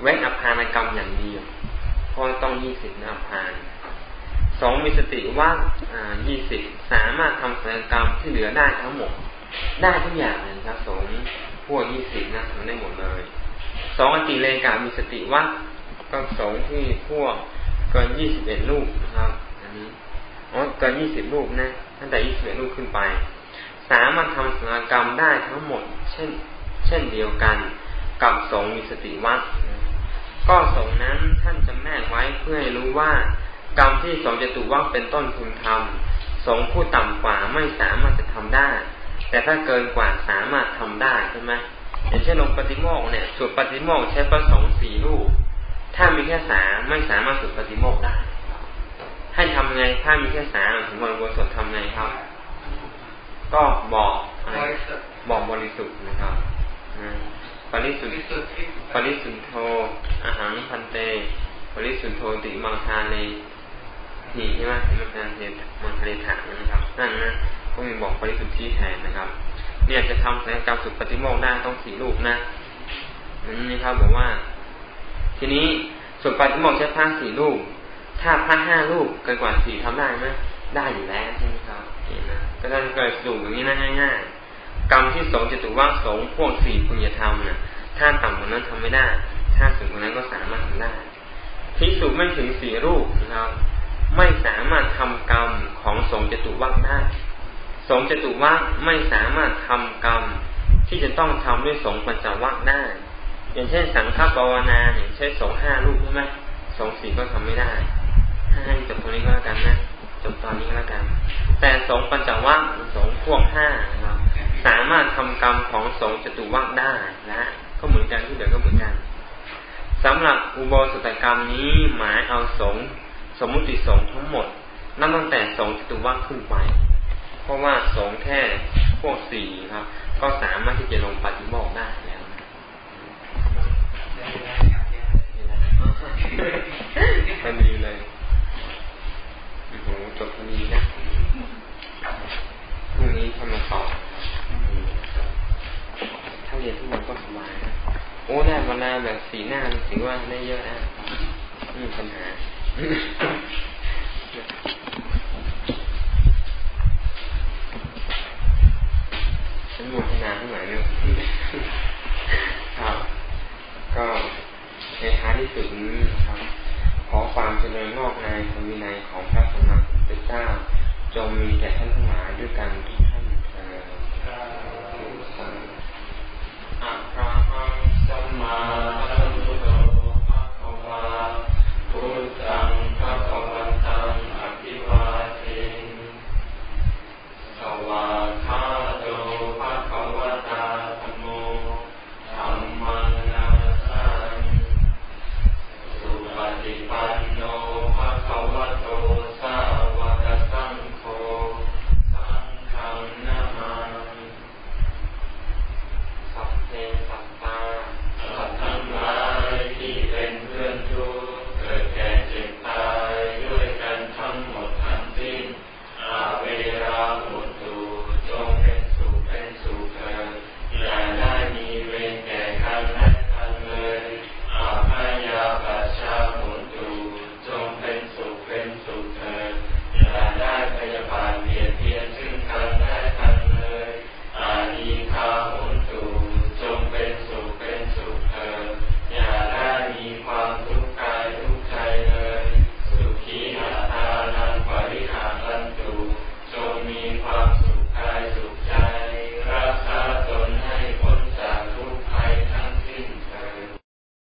เว้นอภานกรรมอย่างเดียวเพราะต้องยี่สิบนะอภานสองมีสติว่ายี่สิบสามารถทำสังกรรมที่เหลือได้ทั้งหมด ได้ทุกอย่างเลยครับสงพวกยี่สิบนะทำได้หมดเลยสองอติเลกามีสติว่าก็สงที่พวกเกินยี่สิบเอ็ดลูกนะครับ อันนี้อ๋อเกินยี่สิบลูกนะตั้งแต่ยี่สิบเอ็ดลูกขึ้นไป สามารถทำสังกรรมได้ทั้งหมด เช่น เช่นเดียวกัน กับสงมีสติวัดก็สงนั้นท่านจำแนกไว้เพื่อให้รู้ว่า กรรมที่สงจะตุว่าเป็นต้นพึงทำสงผู้ต่ำกว่าไม่สามารถจะทำได้ แต่ถ้าเกินกว่าสามารถทำได้ใช่ไหมอย่างเช่นลงปฏิโมกเนี่ยสุดปฏิโมกใช้ประสงค์สี่รูป ถ้ามีแค่สามไม่สามารถสุดปฏิโมกได้ ให้ทำไงถ้ามีแค่สามถึงวันโกศลทำไงครับ ก็บอกอะไรบอกบริสุทธิ์นะครับปริสุทธิ์ปริสุทธโธอาหารพันเต ปริสุทธโธติมังคาเนหีใช่ไหมมังคาเทมังคาเนถานะครับนั่นนะก็มีบอกปริสุทธิแทนนะครับ เนี่ยจะทำสังกรรมสุดปฏิโมกได้ต้องสี่รูปนะนี่ครับบอกว่า ทีนี้สุดปฏิโมกใช้ผ้าสี่รูป ถ้าผ้าห้ารูปเกินกว่าสี่ทำได้ไหมได้อยู่แล้วใช่ไหมครับนี่นะ ก็ต้องเกิดสูงอย่างนี้นะง่ายๆกรรมที่สงจะถูกว่าสงพวกสี่ปุญญธรรมนะถ้าต่ำกว่านั้นทำไม่ได้ ถ้าสูงกว่านั้นก็สามารถทำได้พิสูจไม่ถึงสี่รูปนะครับ ไม่สามารถทำกรรมของสงจะถูกว่าได้ สงจะถูกว่าไม่สามารถทำกรรมที่จะต้องทำด้วยสงปัญจวัคได้ อย่างเช่นสังฆปวนาเนี่ยใช้สงห้ารูปใช่ไหมสงสี่ก็ทำไม่ได้ให้จบตรงนี้ก็แล้วกันนะ จบตอนนี้ก็แล้วกัน แต่สงปัญจวัคสงพวกห้านะครับสามารถทำกรรมของสงจตุวักได้นะก็เหมือนกันที่เหลือก็เหมือนกันสำหรับอุโบสถกรรมนี้หมายเอาสงสมมุติสงทั้งหมดนับตั้งแต่สงจตุวักขึ้นไป เพราะว่าสงแค่พวกสี่ครับ ก็สามารถที่จะลงปฏิโมกได้แล้วพอดีเลย โอ้จบพอดีนะพรุ่งนี้ทำมาสอบถ้าเรียนทุกวันก็สบายนะโอ้ได้วันละแบบสีหน้าถือว่าได้เยอะนะไม่มีปัญหาฉันโมทนาทั้งหลายเนี่ยครับ ก็ในท้ายที่สุดนี้ครับขอความเจริญงอกในธรรมวินัยของพระสมณพุทธ เจ้า จงมีแก่ท่านทั้งหลายด้วยกันทุก